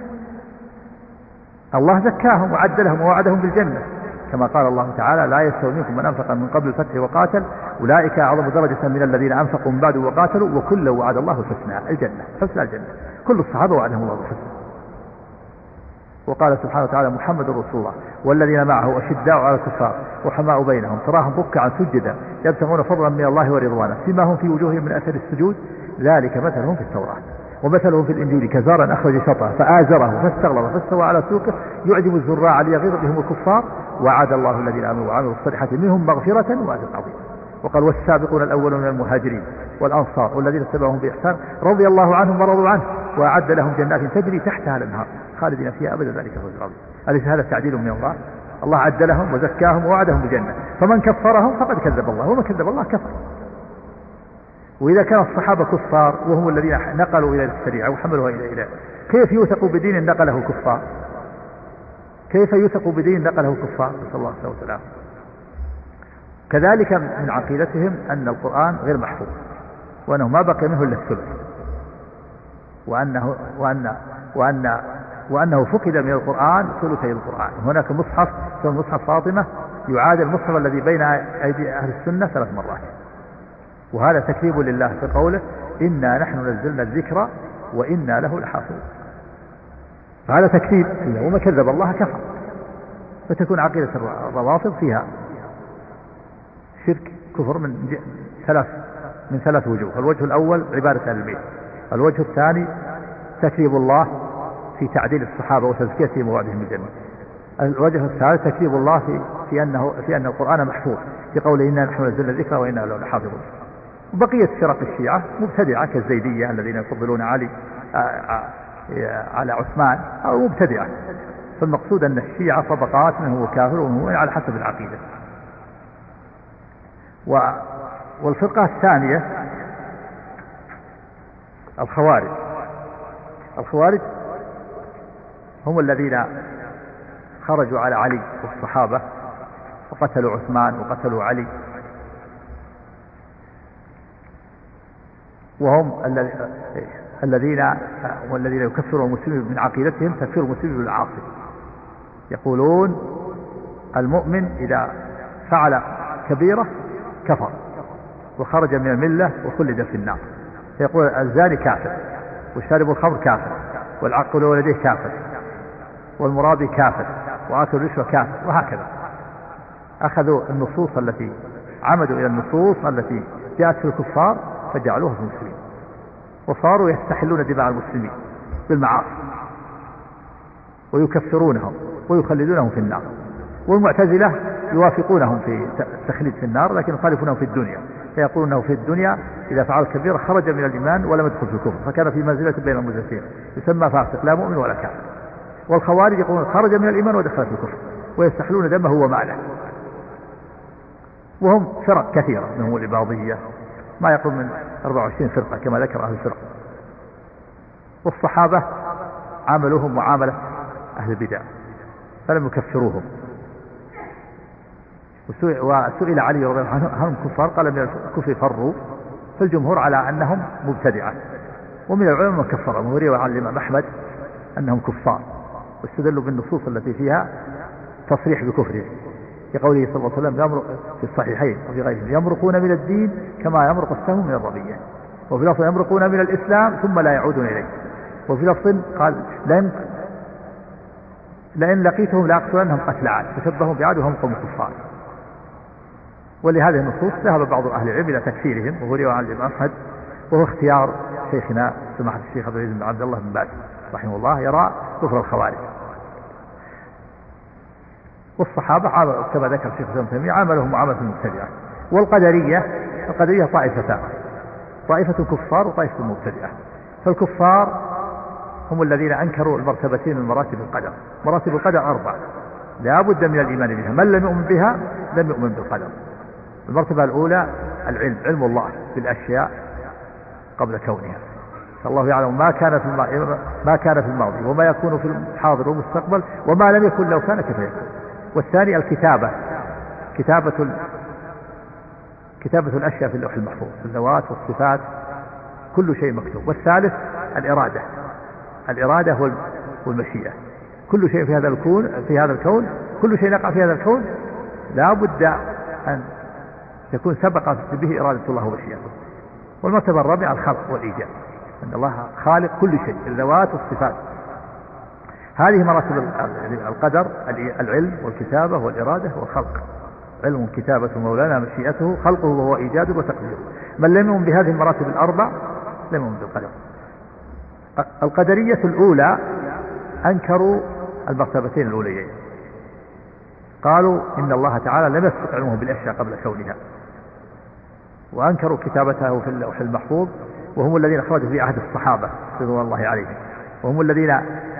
الله زكاهم وعد لهم ووعدهم بالجنة. كما قال الله تعالى لا يستوي منكم من أنفق من قبل الفتح وقاتل. أولئك أعظم درجة من الذين أنفقوا من بعد وقاتلوا وكل وعد الله الحسنى. الجنة. حسنى الجنة. كل الصحابة وعدهم الله الحسنى. وقال سبحانه وتعالى محمد رسول الله والذين معه أشداء على الكفار وحماء بينهم تراهم ركعا سجدا يبتغون فضلا من الله ورضوانا فيما هم في وجوههم من أثر السجود. ذلك مثلهم في التوراة. ومثلهم في الإنجيل كزارا أخرج شطأه فآزره فاستغلظ فاستوى على سوقه يعجب الزراع ليغيظ بهم الكفار وعد الله الذين آمنوا وعملوا الصالحات منهم مغفرة وأجر عظيم وقال والسابقون الأولون من المهاجرين والأنصار والذين اتبعهم بإحسان رضي الله عنهم ورضوا عنه وأعد لهم جنات تجري تحتها الأنهار خالدين فيها أبدا. ذلك هو العظيم أليس هذا تعديل من الله؟ الله عد لهم وزكاهم ووعدهم بجنة فمن كفرهم فقد كذب الله ومن كذب الله كفر. وإذا كان الصحابة كفار وهم الذين نقلوا إلى الشريعة وحملوها إلى إله كيف يوثق بدين نقله كفار؟ كيف يوثق بدين نقله كفار؟ نسأل الله عليه وسلم كذلك من عقيدتهم أن القرآن غير محفوظ وأنه ما بقي منه إلا الثلث. وأنه وأن وأن وأنه فقد من القرآن ثلثي القرآن. هناك مصحف اسمه مصحف فاطمة يعادل المصحف الذي بين أيدي أهل السنة ثلاث مرات. وهذا تكذيب لله في قوله إنا نحن نزلنا الذكر وإنا له لحافظون. فهذا تكذيب ومن كذب الله كفر. فتكون عقيدة الروافض فيها شرك كفر من ثلاث من ثلاث وجوه. الوجه الأول عبادة أهل البيت. الوجه الثاني تكذيب الله في تعديل الصحابة وتزكيتهم ووعدهم بالجنة الوجه الثالث تكذيب الله في في أنه في أن القرآن محفوظ في قوله إنا نحن نزلنا الذكر وإنا له لحافظون. وبقيه فرق الشيعة مبتدعة كالزيدية الذين يفضلون علي آه، آه، على عثمان أو مبتدعة. فالمقصود أن الشيعة طبقات من هو كافر ومن هو على حسب العقيدة. و والفرقة الثانية الخوارج. الخوارج هم الذين خرجوا على علي والصحابة وقتلوا عثمان وقتلوا علي. وهم الذين والذين يكفرون المسلمين من عقيدتهم تكفير المسلمين بالعاصي يقولون المؤمن إذا فعل كبيرة كفر وخرج من الملة وخلد في النار. فيقول الزاني كافر وشارب الخمر كافر والعقل ولديه كافر والمرابي كافر وآكل الرشوة كافر وهكذا. أخذوا النصوص التي عمدوا إلى النصوص التي جاءت في الكفار فجعلوها في المسلمين. وصاروا يستحلون دماء المسلمين بالمعاصي. ويكفرونهم ويخلدونهم في النار. والمعتزلة يوافقونهم في التخليد في النار لكن يخالفونهم في الدنيا. فيقول إنه في الدنيا إذا فعل كبيرة خرج من الإيمان ولم يدخل في الكفر. فكان في منزلة بين المنزلتين. يسمى فاسق لا مؤمن ولا كافر. والخوارج يقولون خرج من الإيمان ودخل في الكفر ويستحلون دمه وماله. وهم فرق كثيرة منهم الإباضية ما يقول من 24 فرقة كما ذكر أهل الفرق. والصحابة عاملوهم معاملة أهل البدع فلم يكفروهم. وسئل علي رضي الله عنه هم كفار؟ قال من الكفر فروا فالجمهور على أنهم مبتدعة. ومن العلماء من كفرهم وروى عن الإمام أحمد أنهم كفار. واستدلوا بالنصوص التي فيها تصريح بكفرهم. في قوله صلى الله عليه وسلم يمرق في الصحيحين وفي غيرهم يمرقون من الدين كما يمرق السهم من الرمية وفي لفظ يمرقون من الإسلام ثم لا يعودون إليه. وفي لفظ قال لن لئن لقيتهم لأقتلنهم قتل عاد فشبههم بعاد وهم قوم كفار. ولهذه النصوص ذهب بعض أهل العلم إلى تكفيرهم وهو رواية عن الإمام أحمد وهو اختيار شيخنا سماحة الشيخ عبد العزيز بن عبد الله بن باز رحمه الله يرى كفر الخوارج. والصحابة كما ذكر الشيخ ابن تيمية عاملهم معاملة المبتدعة والقدرية القدرية طائفتان طائفة كفار وطائفة مبتدعة فالكفار هم الذين أنكروا المرتبتين من مراتب القدر. مراتب القدر أربع لا بد من الإيمان بها. من لم يؤمن بها لم يؤمن بالقدر. المرتبة الأولى العلم علم الله بالأشياء قبل كونها. فالله يعلم ما كان في ما كان في الماضي وما يكون في الحاضر والمستقبل وما لم يكن لو كان كيف يكون. والثاني الكتابة. كتابة كتابة الأشياء في اللوح المحفوظ الذوات والصفات كل شيء مكتوب. والثالث الإرادة. الإرادة والمشيئة. كل شيء في هذا الكون في هذا الكون كل شيء يقع في هذا الكون لا بد أن يكون سبق به إرادة الله ومشيئته. والمرتبة الرابعة الخلق والإيجاد. أن الله خالق كل شيء الذوات والصفات. هذه مراتب القدر العلم والكتابة والإرادة والخلق. علم كتابة مولانا مشيئته خلقه وهو إيجاده وتقديره من لم يؤمن بهذه المراتب الأربع لم يؤمن بالقدر. القدرية الأولى أنكروا المرتبتين الأوليين. قالوا إن الله تعالى لم يسبق علمه بالأشياء قبل كونها. وأنكروا كتابته في اللوح المحفوظ وهم الذين خرجوا في عهد الصحابة رضوان الله عليهم. وهم الذين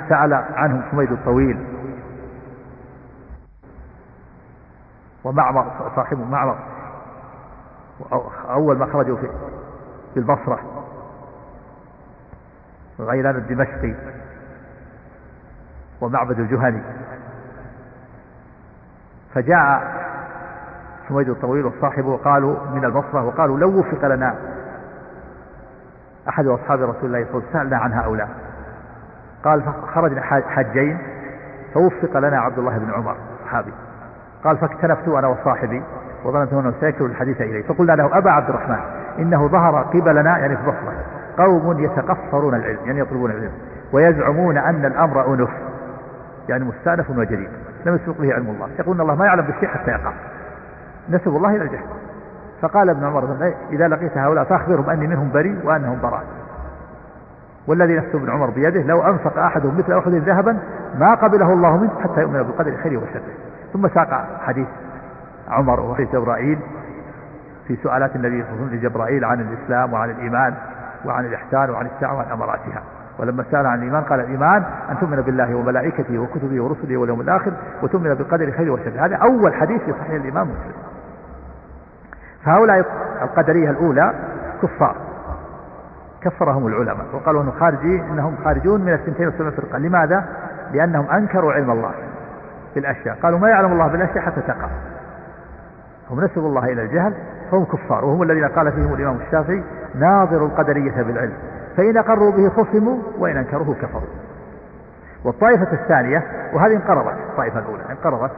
سأل عنهم حميد الطويل. ومعمر صاحبه معمر. أول ما خرجوا في في البصرة. غيلان الدمشقي. ومعبد الجهني. فجاء حميد الطويل وصاحبه وقالوا من البصرة وقالوا لو وفق لنا أحد أصحاب رسول الله صلى الله عليه وسلم سألنا عن هؤلاء. قال فخرجنا حجين فوفق لنا عبد الله بن عمر صحابي. قال فاكتنفت أنا وصاحبي وظننت أنه سيكتب الحديث إليه. فقلنا له أبا عبد الرحمن إنه ظهر قبلنا يعني في بصرة قوم يتقصرون العلم يعني يطلبون العلم ويزعمون أن الأمر أنف يعني مستأنف وجديد لم يسبق به علم الله. يقولون الله ما يعلم بالشيء حتى يقع. نسب الله إلى الجهل. فقال ابن عمر إذا لقيت هؤلاء فأخبرهم أني منهم بريء وأنهم براء. والذي نفس ابن عمر بيده لو أنفق أحدهم مثل أحد ذهبا ما قبله الله منه حتى يؤمن بالقدر خيره وشره. ثم ساق حديث عمر وحديث جبرائيل في سؤالات النبي صلى الله عليه وسلم لجبرائيل عن الإسلام وعن الإيمان وعن الإحسان وعن الساعة وعن أمراتها. ولما سأل عن الإيمان قال الإيمان أن تؤمن بالله وملائكته وكتبه ورسله واليوم الآخر وتؤمن بالقدر خيره وشره. هذا أول حديث في صحيح الإمام مسلم. فهؤلاء القدرية الأولى كفار. كفرهم العلماء وقالوا انهم خارجين إنهم خارجون من الثنتين والسبعين فرقه، لماذا؟ لأنهم أنكروا علم الله بالاشياء، قالوا ما يعلم الله بالأشياء حتى تقع. هم نسبوا الله إلى الجهل فهم كفار وهم الذين قال فيهم الإمام الشافعي ناظر القدرية بالعلم، فإن أقروا به خصموا وإن أنكروه كفروا. والطائفة الثانية وهذه انقرضت الطائفة الأولى انقرضت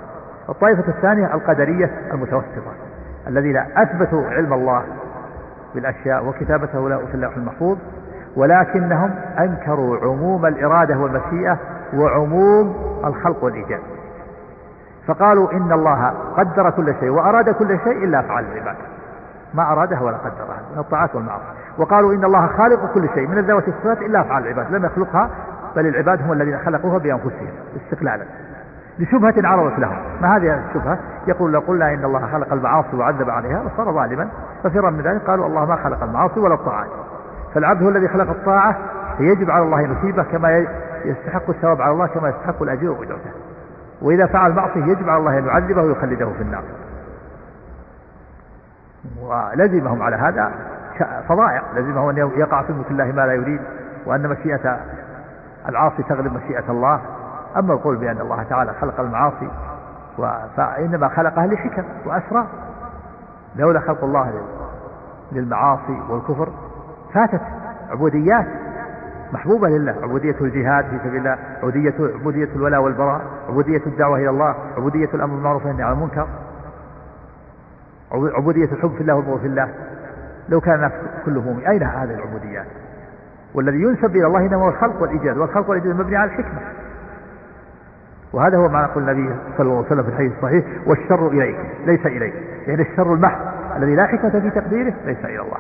الطائفة الثانية القدرية المتوسطة الذين أثبتوا علم الله بالأشياء وكتابته في اللوح المحفوظ. ولكنهم أنكروا عموم الإرادة والمشيئة وعموم الخلق والإيجاد. فقالوا إن الله قدر كل شيء وأراد كل شيء إلا أفعال العباد ما أرادها ولا قدرها من الطاعات والمعاصي. وقالوا إن الله خالق كل شيء من الذوات والصفات إلا أفعال العباد لم يخلقها بل العباد هم الذين خلقوها بأنفسهم استقلالا. لشبهة عرضت لهم. ما هذه الشبهة؟ يقول لو قلنا إن الله خلق المعاصي وعذب عليها لصار ظالما. ففرا من ذلك قالوا الله ما خلق المعاصي ولا الطاعات فالعبد هو الذي خلق الطاعة فيجب على الله نصيبه كما يستحق الثواب على الله كما يستحق الأجر وأجرته وإذا فعل معصية يجب على الله أن يعذبه ويخلده في النار. ولزمهم على هذا فضائع. لزمه أن يقع في الله ما لا يريد وأن مشيئة العاصي تغلب مشيئة الله. أما القول بأن الله تعالى خلق المعاصي فإنما خلقها لحكم وأسرار. لولا خلق الله للمعاصي والكفر فاتت عبوديات محبوبة لله. عبودية الجهاد في سبيل الله عبودية عبودية الولاء والبراء عبودية الدعوة إلى الله عبودية الأمر بالمعروف والنهي عن المنكر عبودية الحب في الله والبغض في الله. لو كان الناس كلهم مؤمن أين هذه العبوديات؟ والذي ينسب إلى الله إنما هو الخلق والإيجاد. والخلق والإيجاد مبني على الحكمة. وهذا هو ما يقول النبي صلى الله عليه وسلم في الحديث الصحيح والشر إليك ليس إليك. يعني الشر المحض الذي لا حكمة في تقديره ليس إلى الله.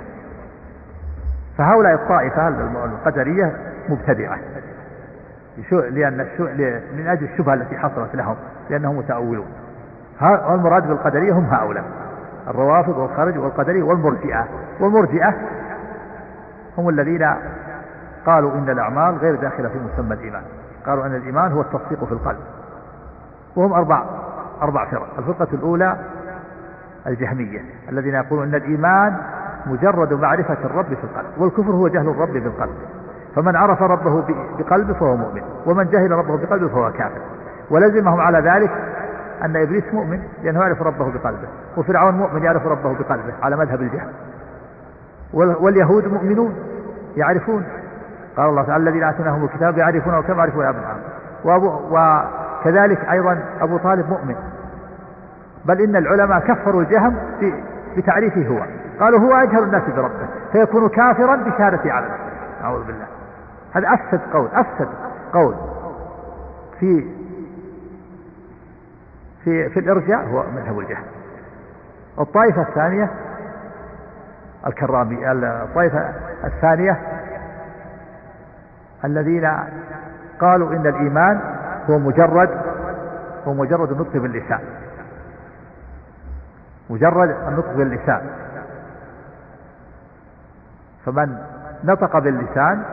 فهؤلاء الطائفة القدرية مبتدعة. لأن من أجل الشبهة التي حصلت لهم لأنهم متأولون. والمراد بالقدرية هم هؤلاء. الروافض والخارج والقدرية والمرجئة. والمرجئة هم الذين قالوا إن الأعمال غير داخلة في مسمى الإيمان. قالوا أن الإيمان هو التصديق في القلب. وهم أربع أربع فرق. الفرقة الأولى الجهمية الذين يقولون أن الإيمان مجرد معرفة الرب في القلب والكفر هو جهل الرب بالقلب. فمن عرف ربه بقلبه فهو مؤمن ومن جهل ربه بقلبه فهو كافر. ولزمهم على ذلك أن إبليس مؤمن لأنه يعرف ربه بقلبه وفرعون مؤمن يعرف ربه بقلبه على مذهب الجهل. واليهود مؤمنون يعرفون. قال الله تعالى الذين آتيناهم الكتاب يعرفونه كما يعرفون أبنائهم وكذلك أيضا أبو طالب مؤمن. بل إن العلماء كفروا الجهم بتعريفه هو. قالوا هو أجهل الناس بربه فيكون كافرا بشهادة على أعوذ بالله. هذا أفسد قول أفسد قول. في في في الإرجاء هو مذهب الجهل الطائفة الثانية الكرامي الطائفة الثانية الذين قالوا إن الإيمان هو مجرد هو مجرد النطق باللسان. مجرد النطق باللسان. فمن نطق باللسان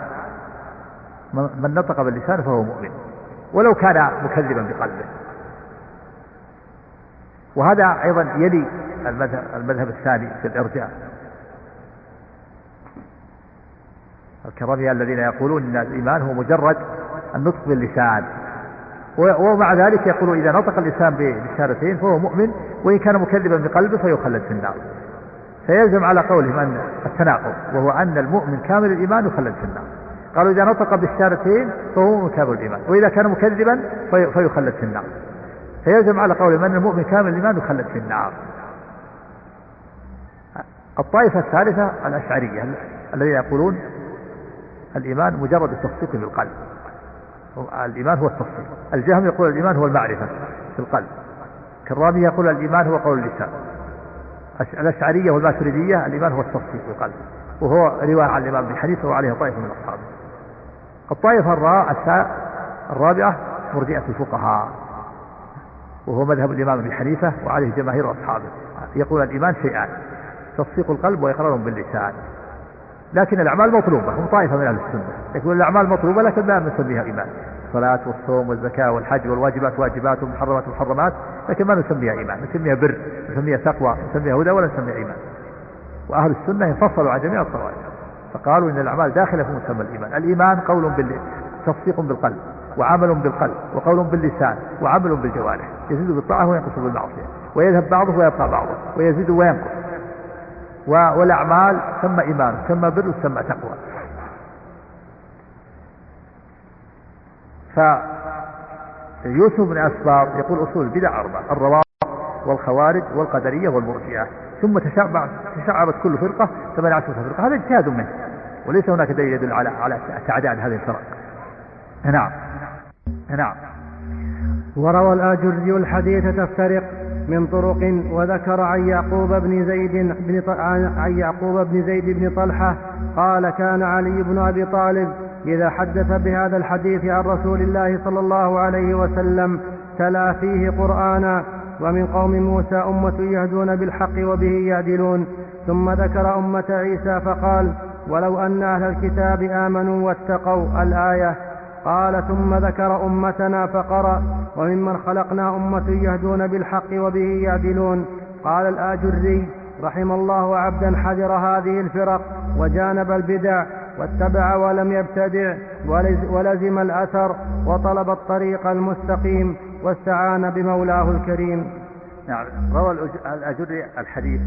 من نطق باللسان فهو مؤمن. ولو كان مكذبا بقلبه. وهذا أيضا يلي المذهب, المذهب الثاني في الإرجاء. الكرامية الذين يقولون أن الإيمان هو مجرد النطق باللسان. ومع ذلك يقولون إذا نطق اللسان بالشهادتين فهو مؤمن وإن كان مكذبا بقلبه فيخلد في النار. فيلزم على قولهم أن التناقض وهو أن المؤمن كامل الإيمان يخلد في النار. قالوا إذا نطق بالشهادتين فهو كامل الإيمان وإذا كان مكذبا في فيخلد في النار. فيلزم على قولهم أن المؤمن كامل الإيمان يخلد في النار. الطائفة الثالثة الأشعرية الذين يقولون الإيمان مجرد التصديق بالقلب الإيمان هو التصديق الجهم يقول الإيمان هو المعرفة في القلب. كالرامي يقول الإيمان هو قول اللسان. الأشعرية والماتريدية الإيمان هو التصديق في القلب. وهو رواية عن الإمام ابن حنيفة وعليه طائفة من أصحابه. الطائفة الرابعة مرجئة الفقهاء. وهو مذهب الإمام ابن حنيفة وعليه جماهير أصحابه. يقول الإيمان شيئان تصديق القلب وإقرار باللسان. لكن الأعمال مطلوبة هم طائفة من أهل السنة. يقول الأعمال مطلوبة لكن لا نسميها إيمان. الصلاة والصوم والزكاة والحج والواجبات واجبات والمحرمات محرمات لكن ما نسميها إيمان. نسميها بر نسميها تقوى نسميها هدى ولا نسميها إيمان. وأهل السنة انفصلوا عن جميع الطوائف فقالوا إن الأعمال داخلة في مسمى الإيمان. الإيمان قول بال تصديق بالقلب وعمل بالقلب وقول باللسان وعمل بالجوارح. يزيد بالطاعة وينقص بالمعصية ويذهب بعضه ويبقى بعضه ويزيد وينقص. والأعمال ثم إيمان ثم بر ثم تقوى. فيوسف بن أسباط يقول أصول البدع أربعة الروابط والخوارج والقدرية والمرجئة. ثم تشعب تشعبت كل فرقة 18 فرقة. هذا اجتهاد منه وليس هناك دليل يدل على على تعداد هذه الفرق. نعم. نعم. وروى الآجري الحديث تفترق. من طرق وذكر عن يعقوب بن زيد بن عن يعقوب بن زيد بن طلحة قال كان علي بن أبي طالب إذا حدث بهذا الحديث عن رسول الله صلى الله عليه وسلم تلا فيه قرآنا ومن قوم موسى أمة يهدون بالحق وبه يعدلون. ثم ذكر أمة عيسى فقال ولو أن أهل الكتاب آمنوا واتقوا الآية قال ثم ذكر أمتنا فقرأ وممن خلقنا أمة يهدون بالحق وبه يعدلون. قال الآجري رحم الله عبدا حذر هذه الفرق وجانب البدع واتبع ولم يبتدع ولزم الأثر وطلب الطريق المستقيم واستعان بمولاه الكريم. نعم روى الأجري الحديث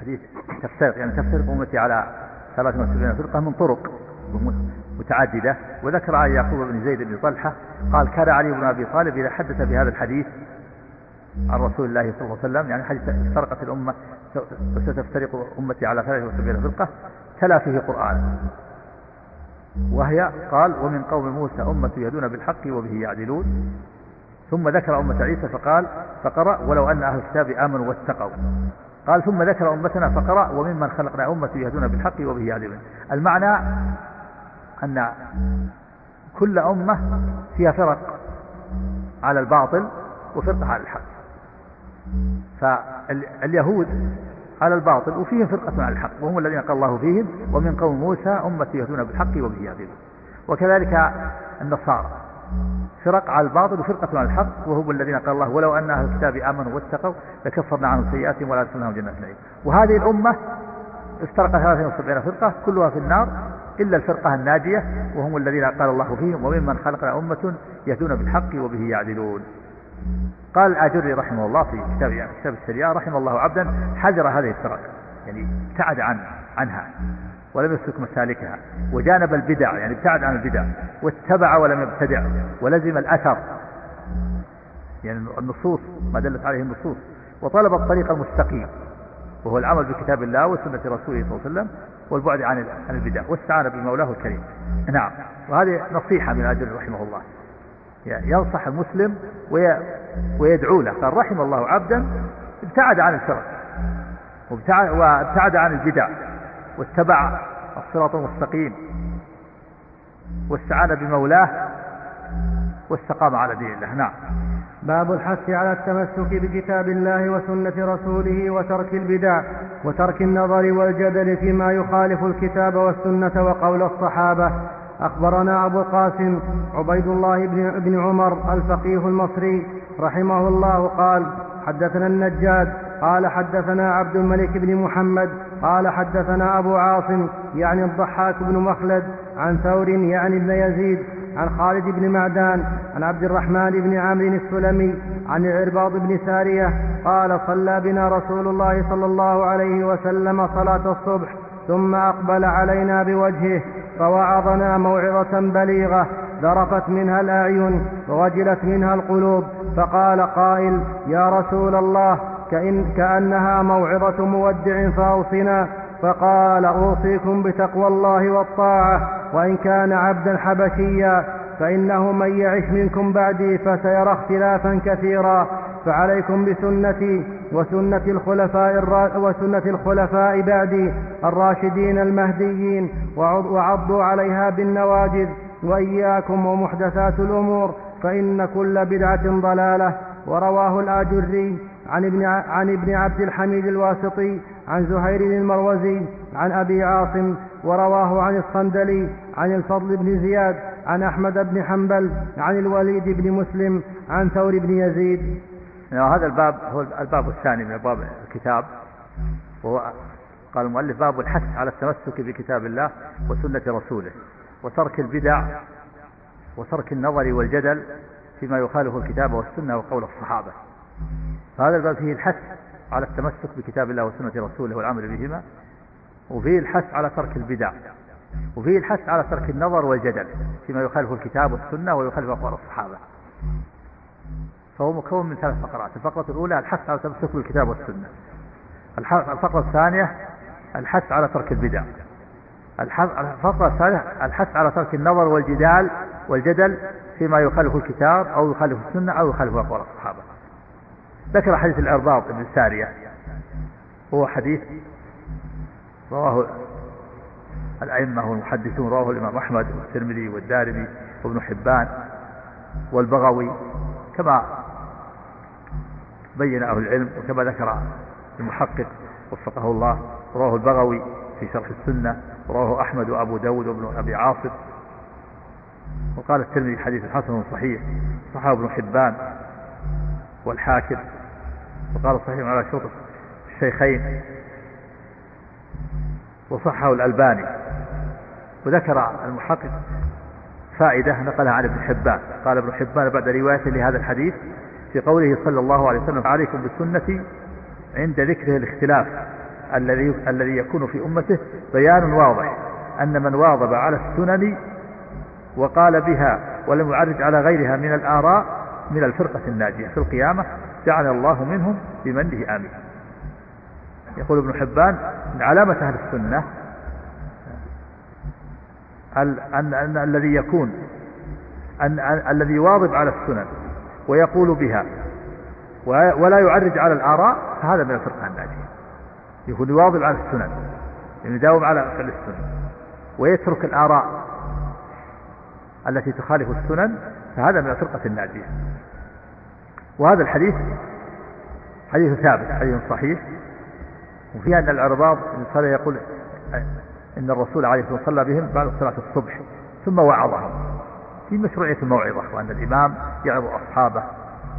حديث تفترق يعني تفترق أمتي على 73 فرقة من طرق. متعددة. وذكر عن يعقوب بن زيد بن طلحة قال كان علي بن أبي طالب إذا حدث بهذا الحديث عن رسول الله صلى الله عليه وسلم يعني حديث افترقت الأمة وستفترق أمتي على 73 فرقة تلا فيه قرآن. وهي قال ومن قوم موسى أمة يهدون بالحق وبه يعدلون. ثم ذكر أمة عيسى فقال فقرأ ولو أن أهل الكتاب آمنوا واتقوا. قال ثم ذكر أمتنا فقرأ وممن خلقنا أمة يهدون بالحق وبه يعدلون. المعنى أن كل أمة فيها فرق على الباطل وفرقة على الحق. فاليهود على الباطل وفيهم فرقة على الحق وهم الذين قال الله فيهم ومن قوم موسى أمة يهدون بالحق وبه يهدون وكذلك النصارى فرق على الباطل وفرقة على الحق وهم الذين قال الله ولو أن أهل الكتاب آمنوا واتقوا لكفرنا عنهم سيئاتهم ولا أدخلناهم جنات النعيم وهذه الأمة افترقت 73 فرقة كلها في النار إلا الفرقة الناجية وهم الذين قال الله فيهم وممن خلقنا أمة يهدون بالحق وبه يعدلون. قال الآجري رحمه الله في كتاب يعني كتاب الشريعة رحمه الله عبدا حذر هذه الفرق. يعني ابتعد عن عنها ولم يسلك مسالكها وجانب البدع يعني ابتعد عن البدع واتبع ولم يبتدع ولزم الأثر. يعني النصوص ما دلت عليه النصوص. وطلب الطريق المستقيم. وهو العمل بكتاب الله وسنة رسوله صلى الله عليه وسلم والبعد عن عن البدع واستعان بمولاه الكريم. نعم. وهذه نصيحة من أجل رحمه الله. يعني ينصح المسلم ويدعو له. قال رحم الله عبدا ابتعد عن وابتعد, وابتعد عن البدع واتبع الصراط المستقيم واستعان بمولاه واستقام على دين الله. نعم. باب الحث على التمسك بكتاب الله وسنة رسوله وترك البدع وترك النظر والجدل فيما يخالف الكتاب والسنة وقول الصحابة. أخبرنا أبو القاسم عبيد الله بن, عمر الفقيه المصري رحمه الله قال حدثنا النجاد قال حدثنا عبد الملك بن محمد قال حدثنا أبو عاصم يعني الضحاك بن مخلد عن ثور يعني ابن يزيد عن خالد بن معدان عن عبد الرحمن بن عامر السلمي عن العرباض بن سارية قال صلى بنا رسول الله صلى الله عليه وسلم صلاة الصبح ثم أقبل علينا بوجهه فوعظنا موعظة بليغة ذرفت منها الأعين ووجلت منها القلوب فقال قائل يا رسول الله كإن كأنها موعظة مودع فأوصنا فقال أوصيكم بتقوى الله والطاعة وإن كان عبدا حبشيا فإنه من يعش منكم بعدي فسيرى اختلافا كثيرا. فعليكم بسنتي وسنة الخلفاء وسنة الخلفاء بعدي الراشدين المهديين وعضوا عليها بالنواجذ وإياكم ومحدثات الأمور فإن كل بدعة ضلالة. ورواه الآجري عن ابن, عن ابن عبد الحميد الواسطي عن زهير المروزي عن أبي عاصم ورواه عن الصندلي عن الفضل بن زياد عن أحمد بن حنبل عن الوليد بن مسلم عن ثور بن يزيد. هذا الباب هو الباب الثاني من أبواب الكتاب. وهو قال المؤلف باب الحث على التمسك بكتاب الله وسنة رسوله وترك البدع وترك النظر والجدل فيما يخالف الكتاب والسنة وقول الصحابة. فهذا الباب فيه الحث على التمسك بكتاب الله وسنة رسوله والعمل بهما وفيه الحث على ترك البدع وفيه الحث على ترك النظر والجدل فيما يخالف الكتاب والسنة ويخالف أقوال الصحابة. فهو مكون من ثلاث فقرات الفقرة الأولى الحث على التمسك بالكتاب والسنة الفقرة الثانية الحث على ترك البدع الفقرة الثالثة الحث على ترك النظر والجدال والجدل فيما يخالف الكتاب أو يخالف السنة أو يخالف أقوال الصحابة. ذكر حديث الأرباط بن سارية. هو حديث رواه الأئمة والمحدثون رواه الإمام أحمد والترمذي والدارمي وابن حبان والبغوي كما بين أهل العلم وكما ذكر المحقق وفقه الله. رواه البغوي في شرح السنة رواه أحمد وأبو داود وابن أبي عاصم. وقال الترمذي حديث حسن صحيح صحابه ابن حبان. والحاكم. وقال صحيح على شرط الشيخين. وصحه الألباني. وذكر المحقق فائدة نقلها عن ابن حبان. قال ابن حبان بعد رواية لهذا الحديث في قوله صلى الله عليه وسلم عليكم بسنتي عند ذكره الاختلاف الذي الذي يكون في أمته بيان واضح أن من واظب على السنن وقال بها ولم يعرج على غيرها من الآراء من الفرقة الناجية. في القيامة جعل الله منهم بمنه آمين. يقول ابن حبان من علامة أهل السنة أن, أن, الذي يكون أن, أن الذي يواظب على السنن ويقول بها ولا يعرج على الآراء فهذا من الفرقة الناجية. يكون يواظب على السنن يعني يداوم على فعل السنن ويترك الآراء. التي تخالف السنن فهذا من الفرقة الناجية. وهذا الحديث حديث ثابت حديث صحيح. وفيها أن العرباض صلى يقول إن الرسول عليه الصلاة والسلام صلى بهم بعد صلاة الصبح ثم وعظهم. في مشروعية الموعظة وأن الإمام يعظ أصحابه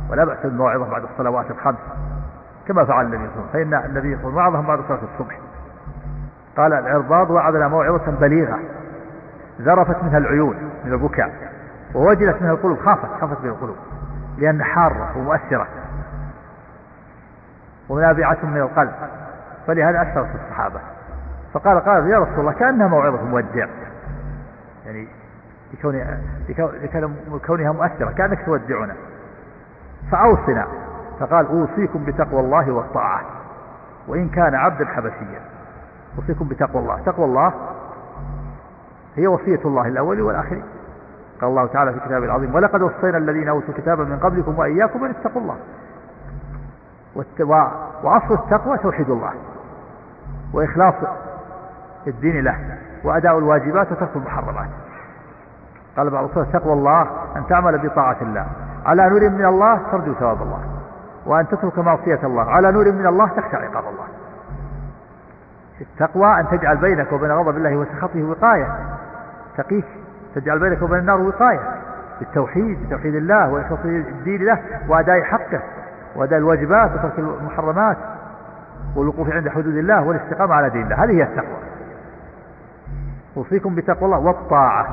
ولا بأس بالموعظة بعد الصلوات الخمس كما فعل النبي صلى الله عليه وسلم. فإن النبي صلى الله عليه وسلم وعظهم بعد صلاة الصبح. قال العرباض وعظنا موعظة بليغة. ذرفت منها العيون من البكاء ووجلت منها القلوب خافت خافت من القلوب لأن حارة ومؤثرة ونابعة من القلب فلهذا أثرت الصحابة. فقال قال يا رسول الله كأنها موعظة مودع يعني لكونها مؤثرة كأنك تودعنا. فأوصنا فقال أوصيكم بتقوى الله والطاعة وإن كان عبدا حبشيا أوصيكم بتقوى الله. تقوى الله هي وصية الله الأول والآخر. قال الله تعالى في كتابه العظيم ولقد وصينا الذين أوتوا الكتاب من قبلكم وإياكم أن اتقوا الله. وأصل التقوى توحيد الله وإخلاص الدين له وأداء الواجبات وترك المحرمات. قال بعض الصلاة تقوى الله أن تعمل بطاعة الله على نور من الله ترجو ثواب الله وأن تترك معصية الله على نور من الله تخشى عقاب الله. التقوى أن تجعل بينك وبين غضب الله وسخطه وقاية. تقيك تجعل بينك وبين النار وقاية. بالتوحيد بتوحيد الله وإخلاص الدين له وأداء حقه وأداء الواجبات وترك المحرمات والوقوف عند حدود الله والاستقامة على دين الله. هذه هي التقوى. أوصيكم بتقوى الله والطاعة.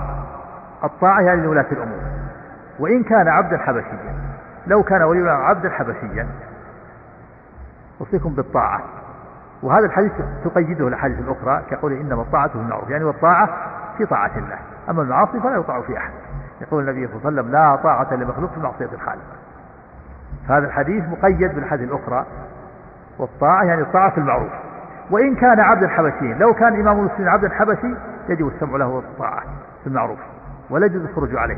الطاعة يعني لولاة الأمور. وإن كان عبدا حبشيا لو كان ولي عبدا حبشيا أوصيكم بالطاعة. وهذا الحديث تقيده الأحاديث الأخرى كقول إنما الطاعة في المعروف يعني والطاعة في طاعة الله أما المعاصي فلا يطاع في أحد. يقول النبي صلى الله عليه وسلم لا طاعة لمخلوق في معصية الخالق. فهذا الحديث مقيد بالحديث الأخرى والطاعة يعني الطاعة في المعروف. وإن كان عبدا حبشيا لو كان إمام المسلمين عبدا حبشي يجب السمع له والطاعة في المعروف ولا يجوز الخروج عليه.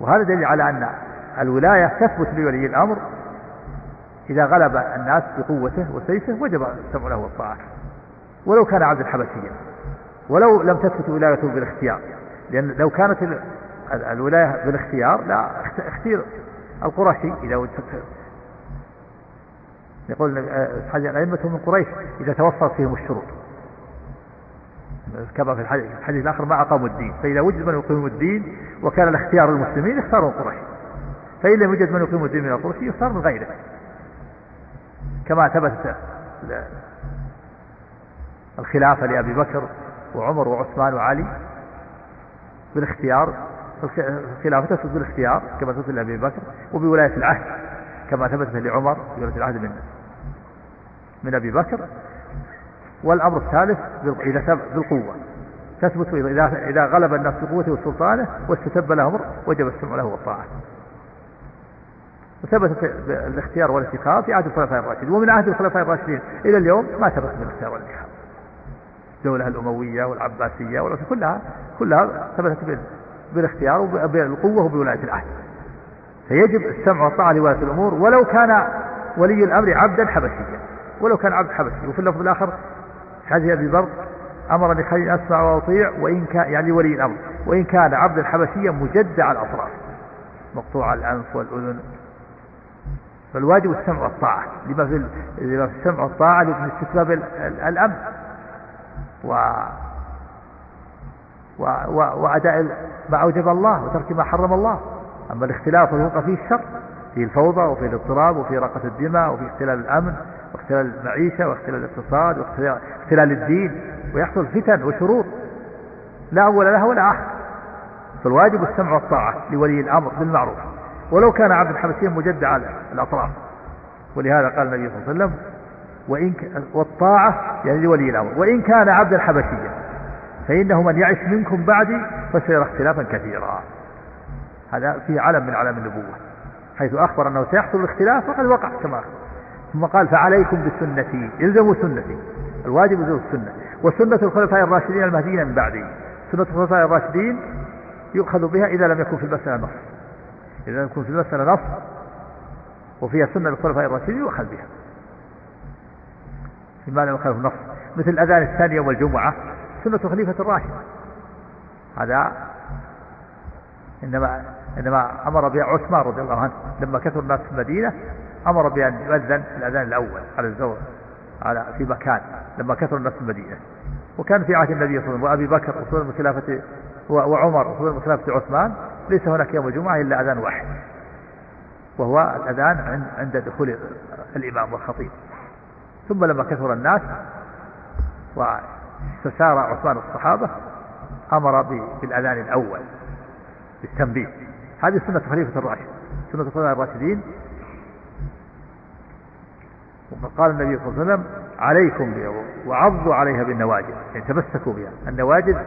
وهذا دليل على أن الولاية تثبت لولي الأمر إذا غلب الناس بقوته وسيفه وجب السمع له والطاعة ولو كان عبدا حبشيا ولو لم تثبت ولايته بالاختيار. لأن لو كانت الولاية بالاختيار لا اختير القرشي إذا يقول الأئمة من قريش إذا توفرت فيهم الشروط. كما في الحديث الآخر ما أقاموا الدين. فإذا وجد من يقيم الدين وكان الاختيار المسلمين اختاروا قريش فإن لم يوجد من يقيم الدين من القرش يختار من غيره. كما ثبتت الخلافة لأبي بكر وعمر وعثمان وعلي بالاختيار الخلافة تثبت بالاختيار كما تثبت لأبي بكر وبولاية العهد كما ثبت لعمر بولاية العهد من من أبي بكر. والأمر الثالث إذا بالقوة تثبت إذا إذا غلب الناس بقوته وسلطانه واستتب له أمر وجب السمع له والطاعة. وثبتت الاختيار والانتخاب في عهد الخلفاء الراشدين. ومن عهد الخلفاء الراشدين إلى اليوم ما ثبت من الاختيار والانتخاب الدولة الأموية والعباسية كلها كلها ثبتت بالاختيار وبالقوة وبولاية العهد. فيجب السمع والطاعة لولاة الأمور ولو كان ولي الأمر عبدا حبشيا. ولو كان عبد حبشي. وفي اللفظ الآخر حديث أبي ذر أمرني خير أسمع وأطيع وإن كان يعني ولي الأمر. وإن كان عبدا حبشيا مجدع الأطراف. مقطوع الأنف والأذن. فالواجب السمع والطاعة لما في لما في السمع والطاعة من استتباب الأمن و و وأداء ما أوجب الله وترك ما حرم الله. أما الاختلاف فيوقع فيه الشر. في الفوضى وفي الاضطراب وفي رقة الدماء وفي اختلال الأمن واختلال المعيشة واختلال الاقتصاد واختلال الدين. ويحصل فتن وشرور. لا أول لها ولا آخر فالواجب السمع والطاعة لولي الأمر بالمعروف. ولو كان عبد الحبشي مجدع على الأطراف. ولهذا قال النبي صلى الله عليه وسلم وإن والطاعة يعني لولي الأمر. وإن كان عبدا حبشيا فإنه من يعش منكم بعدي فسيرى اختلافا كثيرا. هذا فيه علم من علم النبوة حيث أخبر أنه سيحصل الاختلاف وقد وقع كما أخبر ثم قال فعليكم بسنتي. إلزموا سنتي الواجب يلزم السنة. وسنة الخلفاء الراشدين المهديين من بعدي. سنة الخلفاء الراشدين يؤخذ بها إذا لم يكن في المسألة نص. إذا يكن في المسألة نص وفيها سنة الخلفاء الراشدين يؤخذ بها. فيما لم يخالف النص مثل الأذان الثاني يوم الجمعة سنة خليفة الراشد. هذا إنما إنما أمر بها عثمان رضي الله عنه. لما كثر الناس في المدينة أمر بأن يؤذن الأذان الأول على الزور على في مكان لما كثر الناس في المدينة. وكان في عهد النبي صلى الله عليه وسلم وأبي بكر وصول من خلافة وعمر وصول من خلافة عثمان ليس هناك يوم الجمعة إلا أذان واحد. وهو الأذان عند دخول الإمام والخطيب. ثم لما كثر الناس واستشار عثمان الصحابة أمر بالأذان الأول بالتنبيه. هذه سنة خليفة الراشد سنة الخلفاء الراشدين. وقال النبي صلى الله عليه وسلم عليكم بها وعضوا عليها بالنواجذ. يعني تمسكوا بها. النواجذ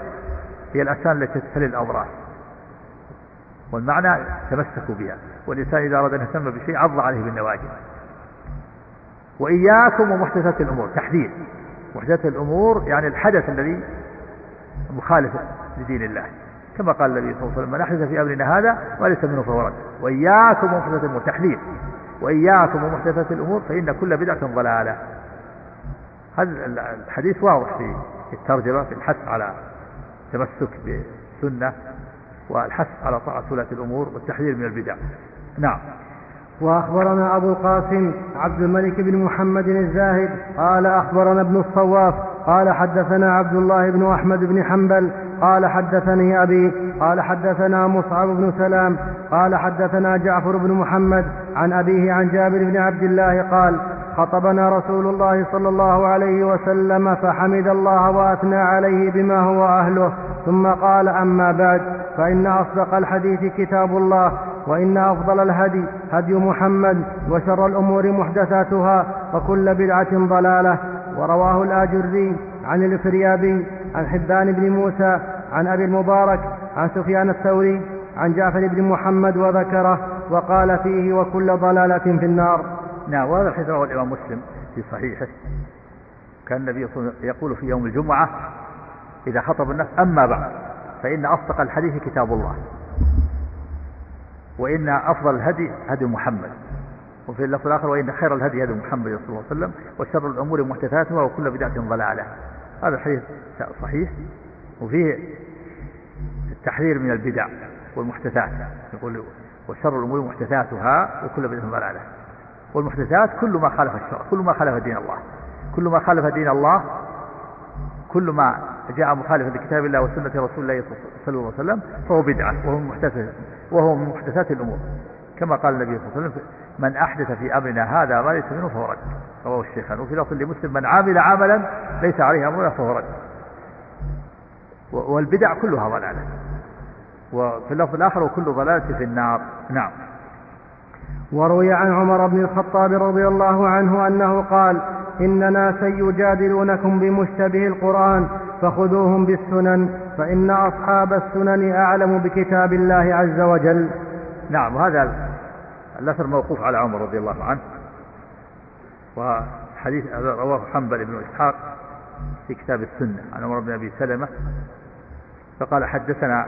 هي الأسنان التي تسل الأضراس والمعنى تمسكوا بها. والإنسان إذا أراد أن يهتم بشيء عض عليه بالنواجذ. وإياكم ومحدثات الأمور. تحديد. محدثات الأمور يعني الحدث الذي مخالف لدين الله. كما قال النبي صلى الله عليه وسلم من أحدث في أمرنا هذا وليس منه فهو رد. وإياكم ومحدثات الأمور. تحديد. وإياكم ومحدثات الأمور فإن كل بدعة ضلالة. هذا الحديث واضح في الترجمة في الحث على التمسك بالسنة والحث على طاعة ولاة الأمور والتحذير من البدع. نعم. وأخبرنا أبو القاسم عبد الملك بن محمد الزاهد قال أخبرنا ابن الصواف قال حدثنا عبد الله بن أحمد بن حنبل قال حدثني أبي قال حدثنا مصعب بن سلام قال حدثنا جعفر بن محمد عن أبيه عن جابر بن عبد الله قال خطبنا رسول الله صلى الله عليه وسلم فحمد الله وأثنى عليه بما هو أهله ثم قال أما بعد فإن أصدق الحديث كتاب الله وإن أفضل الهدي هدي محمد وشر الأمور محدثاتها وكل بدعة ضلالة. ورواه الآجري عن الفريابي عن حبان بن موسى عن أبي المبارك عن سفيان الثوري عن جعفر بن محمد وذكره وقال فيه وكل ضلالة في النار. نعم وهذا الحديث رواه الإمام مسلم في صحيحه. كان النبي صلى الله عليه وسلم يقول في يوم الجمعة إذا خطب الناس أما بعد فإن أصدق الحديث كتاب الله. وإن أفضل الهدي هدي محمد. وفي اللفظ الآخر وإن خير الهدي هدي محمد صلى الله عليه وسلم وشر الأمور محدثاتها وكل بدعة ضلالة. هذا الحديث صحيح وفيه التحذير من البدع والمحدثات. يقول وشر الأمور محدثاتها وكل بدعة ضلالة. والمحدثات كل ما خالف الشرع كل ما خالف دين الله. كل ما خالف دين الله كل ما جاء مخالفا لكتاب الله وسنة رسول الله صلى الله عليه وسلم فهو بدعة وهو محدث وهو من محدثات الأمور. كما قال النبي صلى الله عليه وسلم من أحدث في أمرنا هذا ما ليس منه فهو رد. رواه الشيخان وفي لفظ لمسلم من عامل عملا ليس عليه أمرنا فهو رد. والبدع كلها ضلالة. وفي اللفظ الآخر وكل ضلالة في النار. نعم. وروي عن عمر بن الخطاب رضي الله عنه أنه قال ان ناسا يجادلونكم بمشتبه القرآن فخذوهم بالسنن فإن أصحاب السنن أعلم بكتاب الله عز وجل. نعم هذا الأثر موقوف على عمر رضي الله عنه وحديث رواه حنبل بن إسحاق في كتاب السنة عن عمر بن أبي سلمة. فقال حدثنا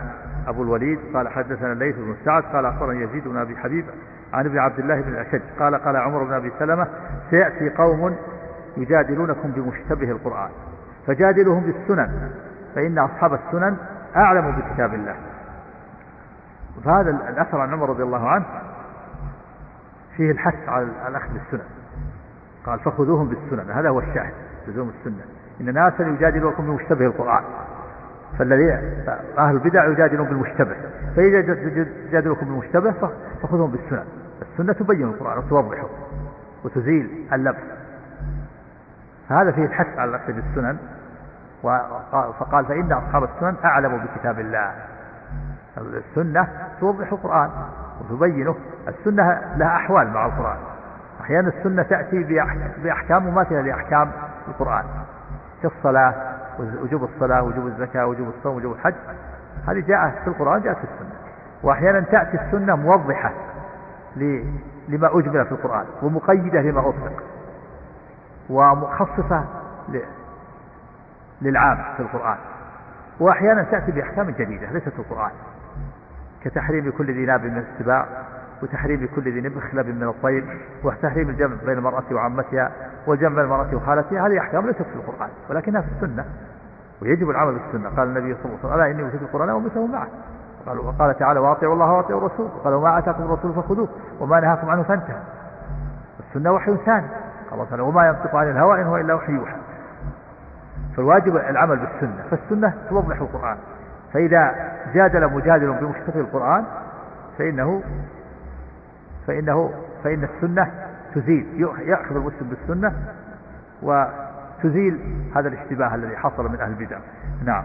أبو الوليد قال حدثنا الليث بن سعد قال اخبرني يزيد بن أبي حبيب عن ابن عبد الله بن الأشج. قال قال عمر بن أبي سلمة سيأتي قوم يجادلونكم بمشتبه القرآن. فجادلهم بالسنن فإن أصحاب السنن أعلم بكتاب الله. فهذا الأثر عن عمر رضي الله عنه فيه الحث على الأخذ بالسنن. قال فخذوهم بالسنن. هذا هو الشاهد لزوم السنة. إن ناسا يجادلونكم بمشتبه القرآن. فالذي أهل البدع يجادلون بالمشتبه. فإذا جادلوكم بالمشتبه فخذوهم بالسنن. السنة تبين القرآن وتوضحه وتزيل اللبس فهذا فيه الحث على الأخذ بالسنن فقال فإن أصحاب السنن أعلم بكتاب الله. السنة توضح القرآن وتبينه. السنة لها أحوال مع القرآن. أحيانا السنة تأتي بأحكام مماثلة لأحكام القرآن. كالصلاة وجوب الصلاة وجوب الزكاة وجوب الصوم وجوب الحج. هذه جاءت في القرآن جاءت في السنة. وأحيانا تأتي السنة موضحة. لما أجمل في القرآن ومقيدة لما أطلق ومخصصة للعام في القرآن. وأحيانا تأتي بأحكام جديدة ليست في القرآن كتحريم كل ذي ناب من السباع وتحريم كل ذي مخلب من الطير وتحريم الجمع بين المرأة وعمتها وجمع المرأة وخالتها. هذه أحكام ليست في القرآن ولكنها في السنة ويجب العمل بالسنة. قال النبي صلى الله عليه وسلم ألا إني أوتيت القرآن ومثله معه. قال وقال تعالى وأطيعوا الله وأطيعوا الرسول. قال وما آتاكم الرسول فخذوه وما نهاكم عنه فانتهوا. السنة وحي ثاني. الله تعالى وما ينطق عن الهوى إن هو إلا وحي يوحى. فالواجب العمل بالسنة. فالسنة توضح القرآن. فإذا جادل مجادل بمشتقي القرآن فإنه فإنه فإن السنة تزيل. يأخذ المسلم بالسنة وتزيل هذا الاشتباه الذي حصل من أهل البدع. نعم.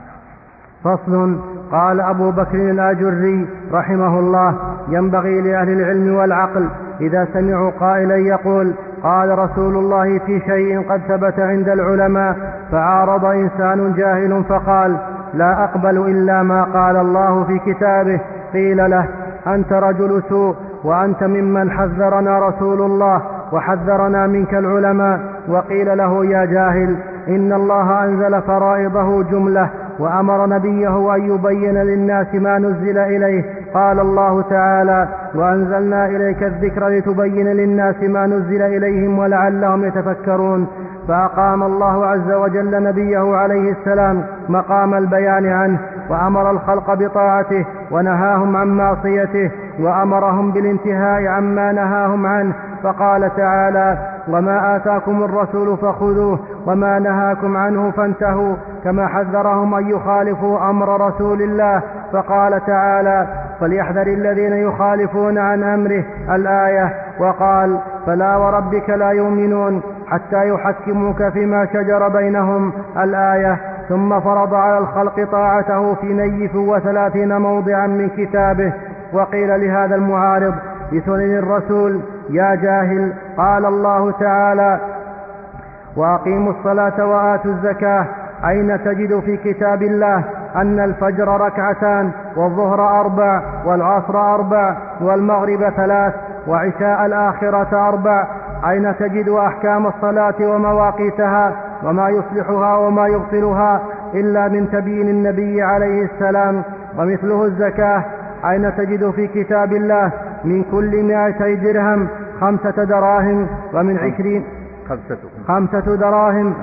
فصل. قال أبو بكر الآجري رحمه الله ينبغي لأهل العلم والعقل إذا سمعوا قائلا يقول قال رسول الله في شيء قد ثبت عند العلماء فعارض إنسان جاهل فقال لا أقبل إلا ما قال الله في كتابه. قيل له أنت رجل سوء وأنت ممن حذرنا رسول الله وحذرنا منك العلماء. وقيل له يا جاهل إن الله أنزل فرائضه جملة. وأمر نبيه أن يبين للناس ما نزل إليه. قال الله تعالى وأنزلنا إليك الذكر لتبين للناس ما نزل إليهم ولعلهم يتفكرون. فأقام الله عز وجل نبيه عليه السلام مقام البيان عنه. وأمر الخلق بطاعته ونهاهم عن معصيته وأمرهم بالانتهاء عما نهاهم عنه. فقال تعالى وما آتاكم الرسول فخذوه وما نهاكم عنه فانتهوا كما حذرهم أن يخالفوا أمر رسول الله. فقال تعالى فليحذر الذين يخالفون عن أمره. الآية وقال فلا وربك لا يؤمنون حتى يحكموك فيما شجر بينهم. الآية ثم فرض على الخلق طاعته في نيف وثلاثين موضعا من كتابه وقيل لهذا المعارض بسنن الرسول يا جاهل قال الله تعالى وأقيموا الصلاة وآتوا الزكاة أين تجد في كتاب الله أن الفجر ركعتان والظهر أربع والعصر أربع والمغرب ثلاث وعشاء الآخرة أربع؟ أين تجد أحكام الصلاة ومواقيتها؟ وما يصلحها وما يبطلها إلا من تبيين النبي عليه السلام ومثله الزكاة. أين تجد في كتاب الله من كل مائتي درهم خمسة دراهم ومن عشرين خمسة, خمسة دراهم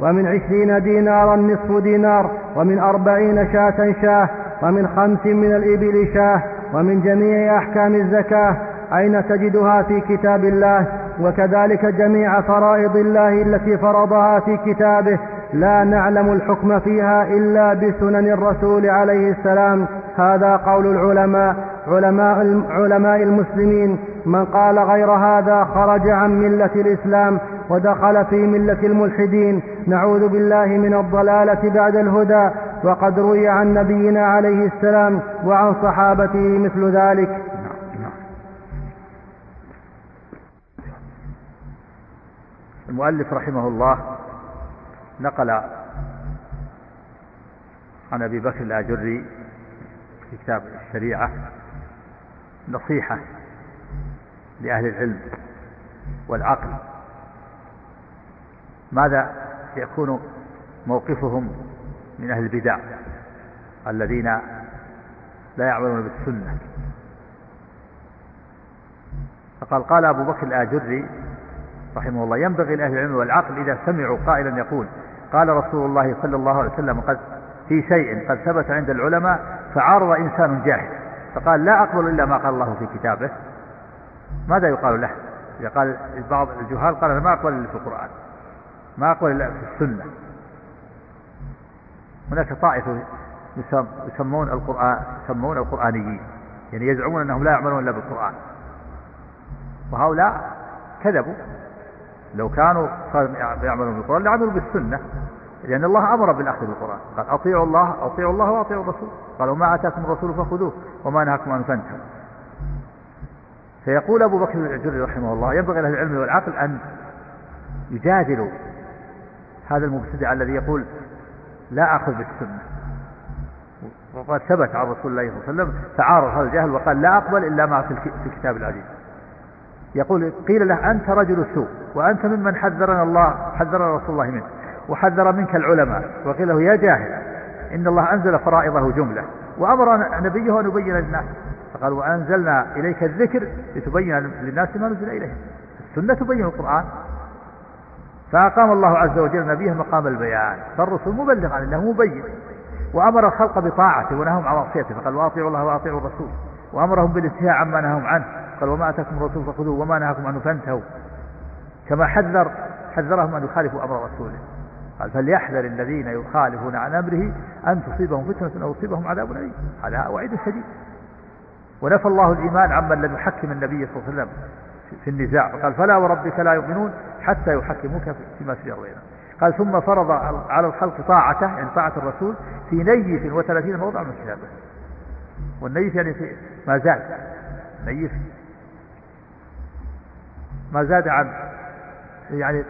ومن عشرين دينارا نصف دينار ومن أربعين شاة شاة ومن خمس من الإبل شاة ومن جميع أحكام الزكاة. أين تجدها في كتاب الله؟ وكذلك جميع فرائض الله التي فرضها في كتابه لا نعلم الحكم فيها إلا بسنن الرسول عليه السلام. هذا قول العلماء علماء, علماء المسلمين. من قال غير هذا خرج عن ملة الإسلام ودخل في ملة الملحدين. نعوذ بالله من الضلالة بعد الهدى وقد روي عن نبينا عليه السلام وعن صحابته مثل ذلك. المؤلف رحمه الله نقل عن أبي بكر الآجري في كتاب الشريعة نصيحة لأهل العلم والعقل. ماذا يكون موقفهم من أهل البدع الذين لا يعملون بالسنة؟ فقال قال أبو بكر الآجري رحمه الله ينبغي لأهل العلم والعقل إذا سمعوا قائلا يقول قال رسول الله صلى الله عليه وسلم قد في شيء قد ثبت عند العلماء فعارض إنسان جاهل فقال لا أقبل إلا ما قال الله في كتابه. ماذا يقال له؟ إذا قال بعض الجهال قال ما أقبل إلا في القرآن ما أقبل إلا في السنة. هناك طائفة يسمون القرآن يسمون القرآنيين يعني يزعمون أنهم لا يعملون إلا بالقرآن. وهؤلاء كذبوا. لو كانوا يعملون بالقرآن لعملوا بالسنة لأن الله أمر بالأخذ بالقرآن. قال أطيعوا الله أطيعوا الله وأطيعوا الرسول. قال وما آتاكم الرسول فخذوه وما نهاكم عنه فانتهوا فيقول أبو بكر الجري رحمه الله ينبغي له العلم والعقل أن يجادلوا هذا المبتدع الذي يقول لا أخذ بالسنة. وقد ثبت عن رسول الله صلى الله عليه وسلم تعارض هذا الجهل وقال لا أقبل إلا ما في الكتاب العزيز. يقول قيل له أنت رجل سوء وأنت ممن حذرنا الله حذرنا رسول الله منه وحذر منك العلماء وقيل له يا جاهل إن الله أنزل فرائضه جملة وأمر نبيه أن يبين للناس فقال وأنزلنا إليك الذكر لتبين للناس ما نزل إليه السنة تبين القرآن. فأقام الله عز وجل نبيه مقام البيان فالرسول مبلغ عن الله مبين وأمر الخلق بطاعته ونهاهم عن معصيته فقال وأطيعوا الله وأطيعوا الرسول. وأمرهم بالانتهاء عما نهاهم عنه. قال وما أتاكم الرسول فخذوه وما نهاكم عنه فانتهوا كما حذر حذرهم أن يخالفوا أمر رسوله. قال فليحذر الذين يخالفون عن أمره أن تصيبهم فتنة أو يصيبهم عذاب أليم. هذا وعيد شديد. ونفى الله الإيمان عمن لم يحكم النبي صلى الله عليه وسلم في النزاع. قال فلا وربك لا يؤمنون حتى يحكموك فيما شجر بينهم قال ثم فرض على الخلق طاعته يعني طاعة الرسول في نيف وثلاثين موضع من كتابه. والنيف يعني في ما زاد. نيف ما زاد عن يعني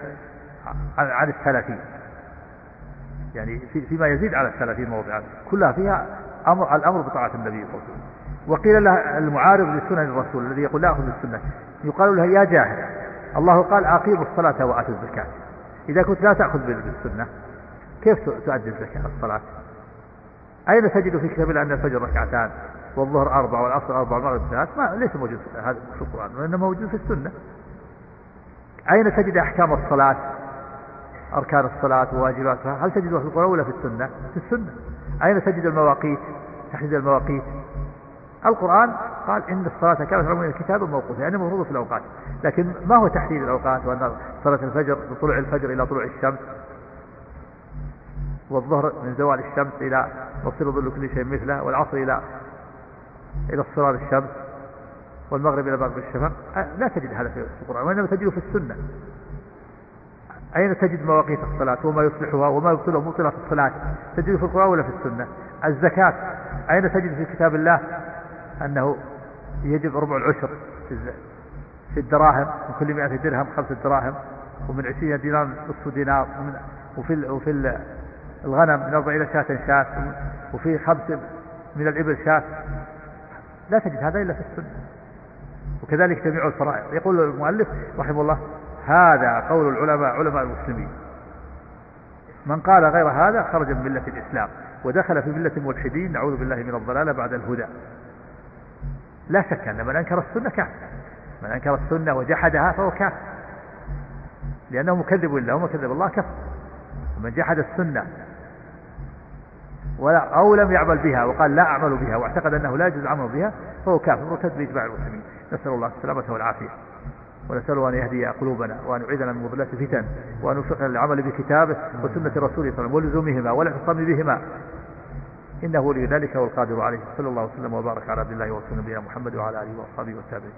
عن, الثلاثين. يعني في فيما يزيد على الثلاثين موضعا. كلها فيها أمر الأمر بطاعة النبي صلى الله عليه وسلم. وقيل له المعارض لسنن الرسول الذي يقول لا أخذ بالسنة يقال له يا جاهل. الله قال أقيموا الصلاة وآتوا الزكاة. إذا كنت لا تأخذ بالسنة كيف تؤدي الزكاة؟ الصلاة. أين تجد في كتاب الله أن الفجر ركعتان؟ والظهر أربع والعصر أربع والمغرب ثلاث ما ليس موجود هذا في القرآن وإنما موجود في السنة. أين تجد أحكام الصلاة؟ أركان الصلاة وواجباتها هل تجدها في القرآن ولا في السنة؟ في السنة. أين تجد المواقيت؟ تحديد المواقيت. القرآن قال إن الصلاة كانت من الكتاب موقوفة يعني مفروضة في الأوقات. لكن ما هو تحديد الأوقات؟ وأن صلاة الفجر من طلوع الفجر إلى طلوع الشمس. والظهر من زوال الشمس إلى مصير ظل كل شيء مثله والعصر إلى إلى اصفرار الشمس والمغرب إلى مغرب الشفق لا تجد هذا في القرآن وإنما تجده في السنة. أين تجد مواقيت الصلاة؟ وما يصلحها وما يبطلها مبطلة في الصلاة. تجد في القرآن ولا في السنة؟ الزكاة. أين تجد في كتاب الله أنه يجب ربع العشر في الدراهم من كل مئة درهم خمسة دراهم ومن عشرين دينار نصف دينار ومن وفي وفي الغنم من أربعين شاة شاة وفي خمس من الإبل شاة. لا تجد هذا إلا في السنة. وكذلك جميع الفرائض. يقول المؤلف رحمه الله هذا قول العلماء علماء المسلمين. من قال غير هذا خرج من ملة الإسلام ودخل في ملة الملحدين نعوذ بالله من الضلالة بعد الهدى. لا شك أن من أنكر السنة كافر. من أنكر السنة وجحدها فهو كافر. لأنه مكذب لله ومكذب الله كفر. ومن جحد السنة ولا أو لم يعمل بها وقال لا أعمل بها واعتقد أنه لا يجوز العمل بها فهو كافر مرتد بإجماع المسلمين. نسأل الله السلامة والعافية. ونسأله أن يهدي قلوبنا وأن يعيذنا من مضلات الفتن وأن يوفقنا للعمل بكتابه وسنة رسوله صلى الله عليه وسلم ولزومهما والاعتصام بهما. إنه ولي ذلك والقادر عليه. صلى الله وسلم وبارك على عبد الله ورسول نبينا محمد وعلى آله وأصحابه والتابعين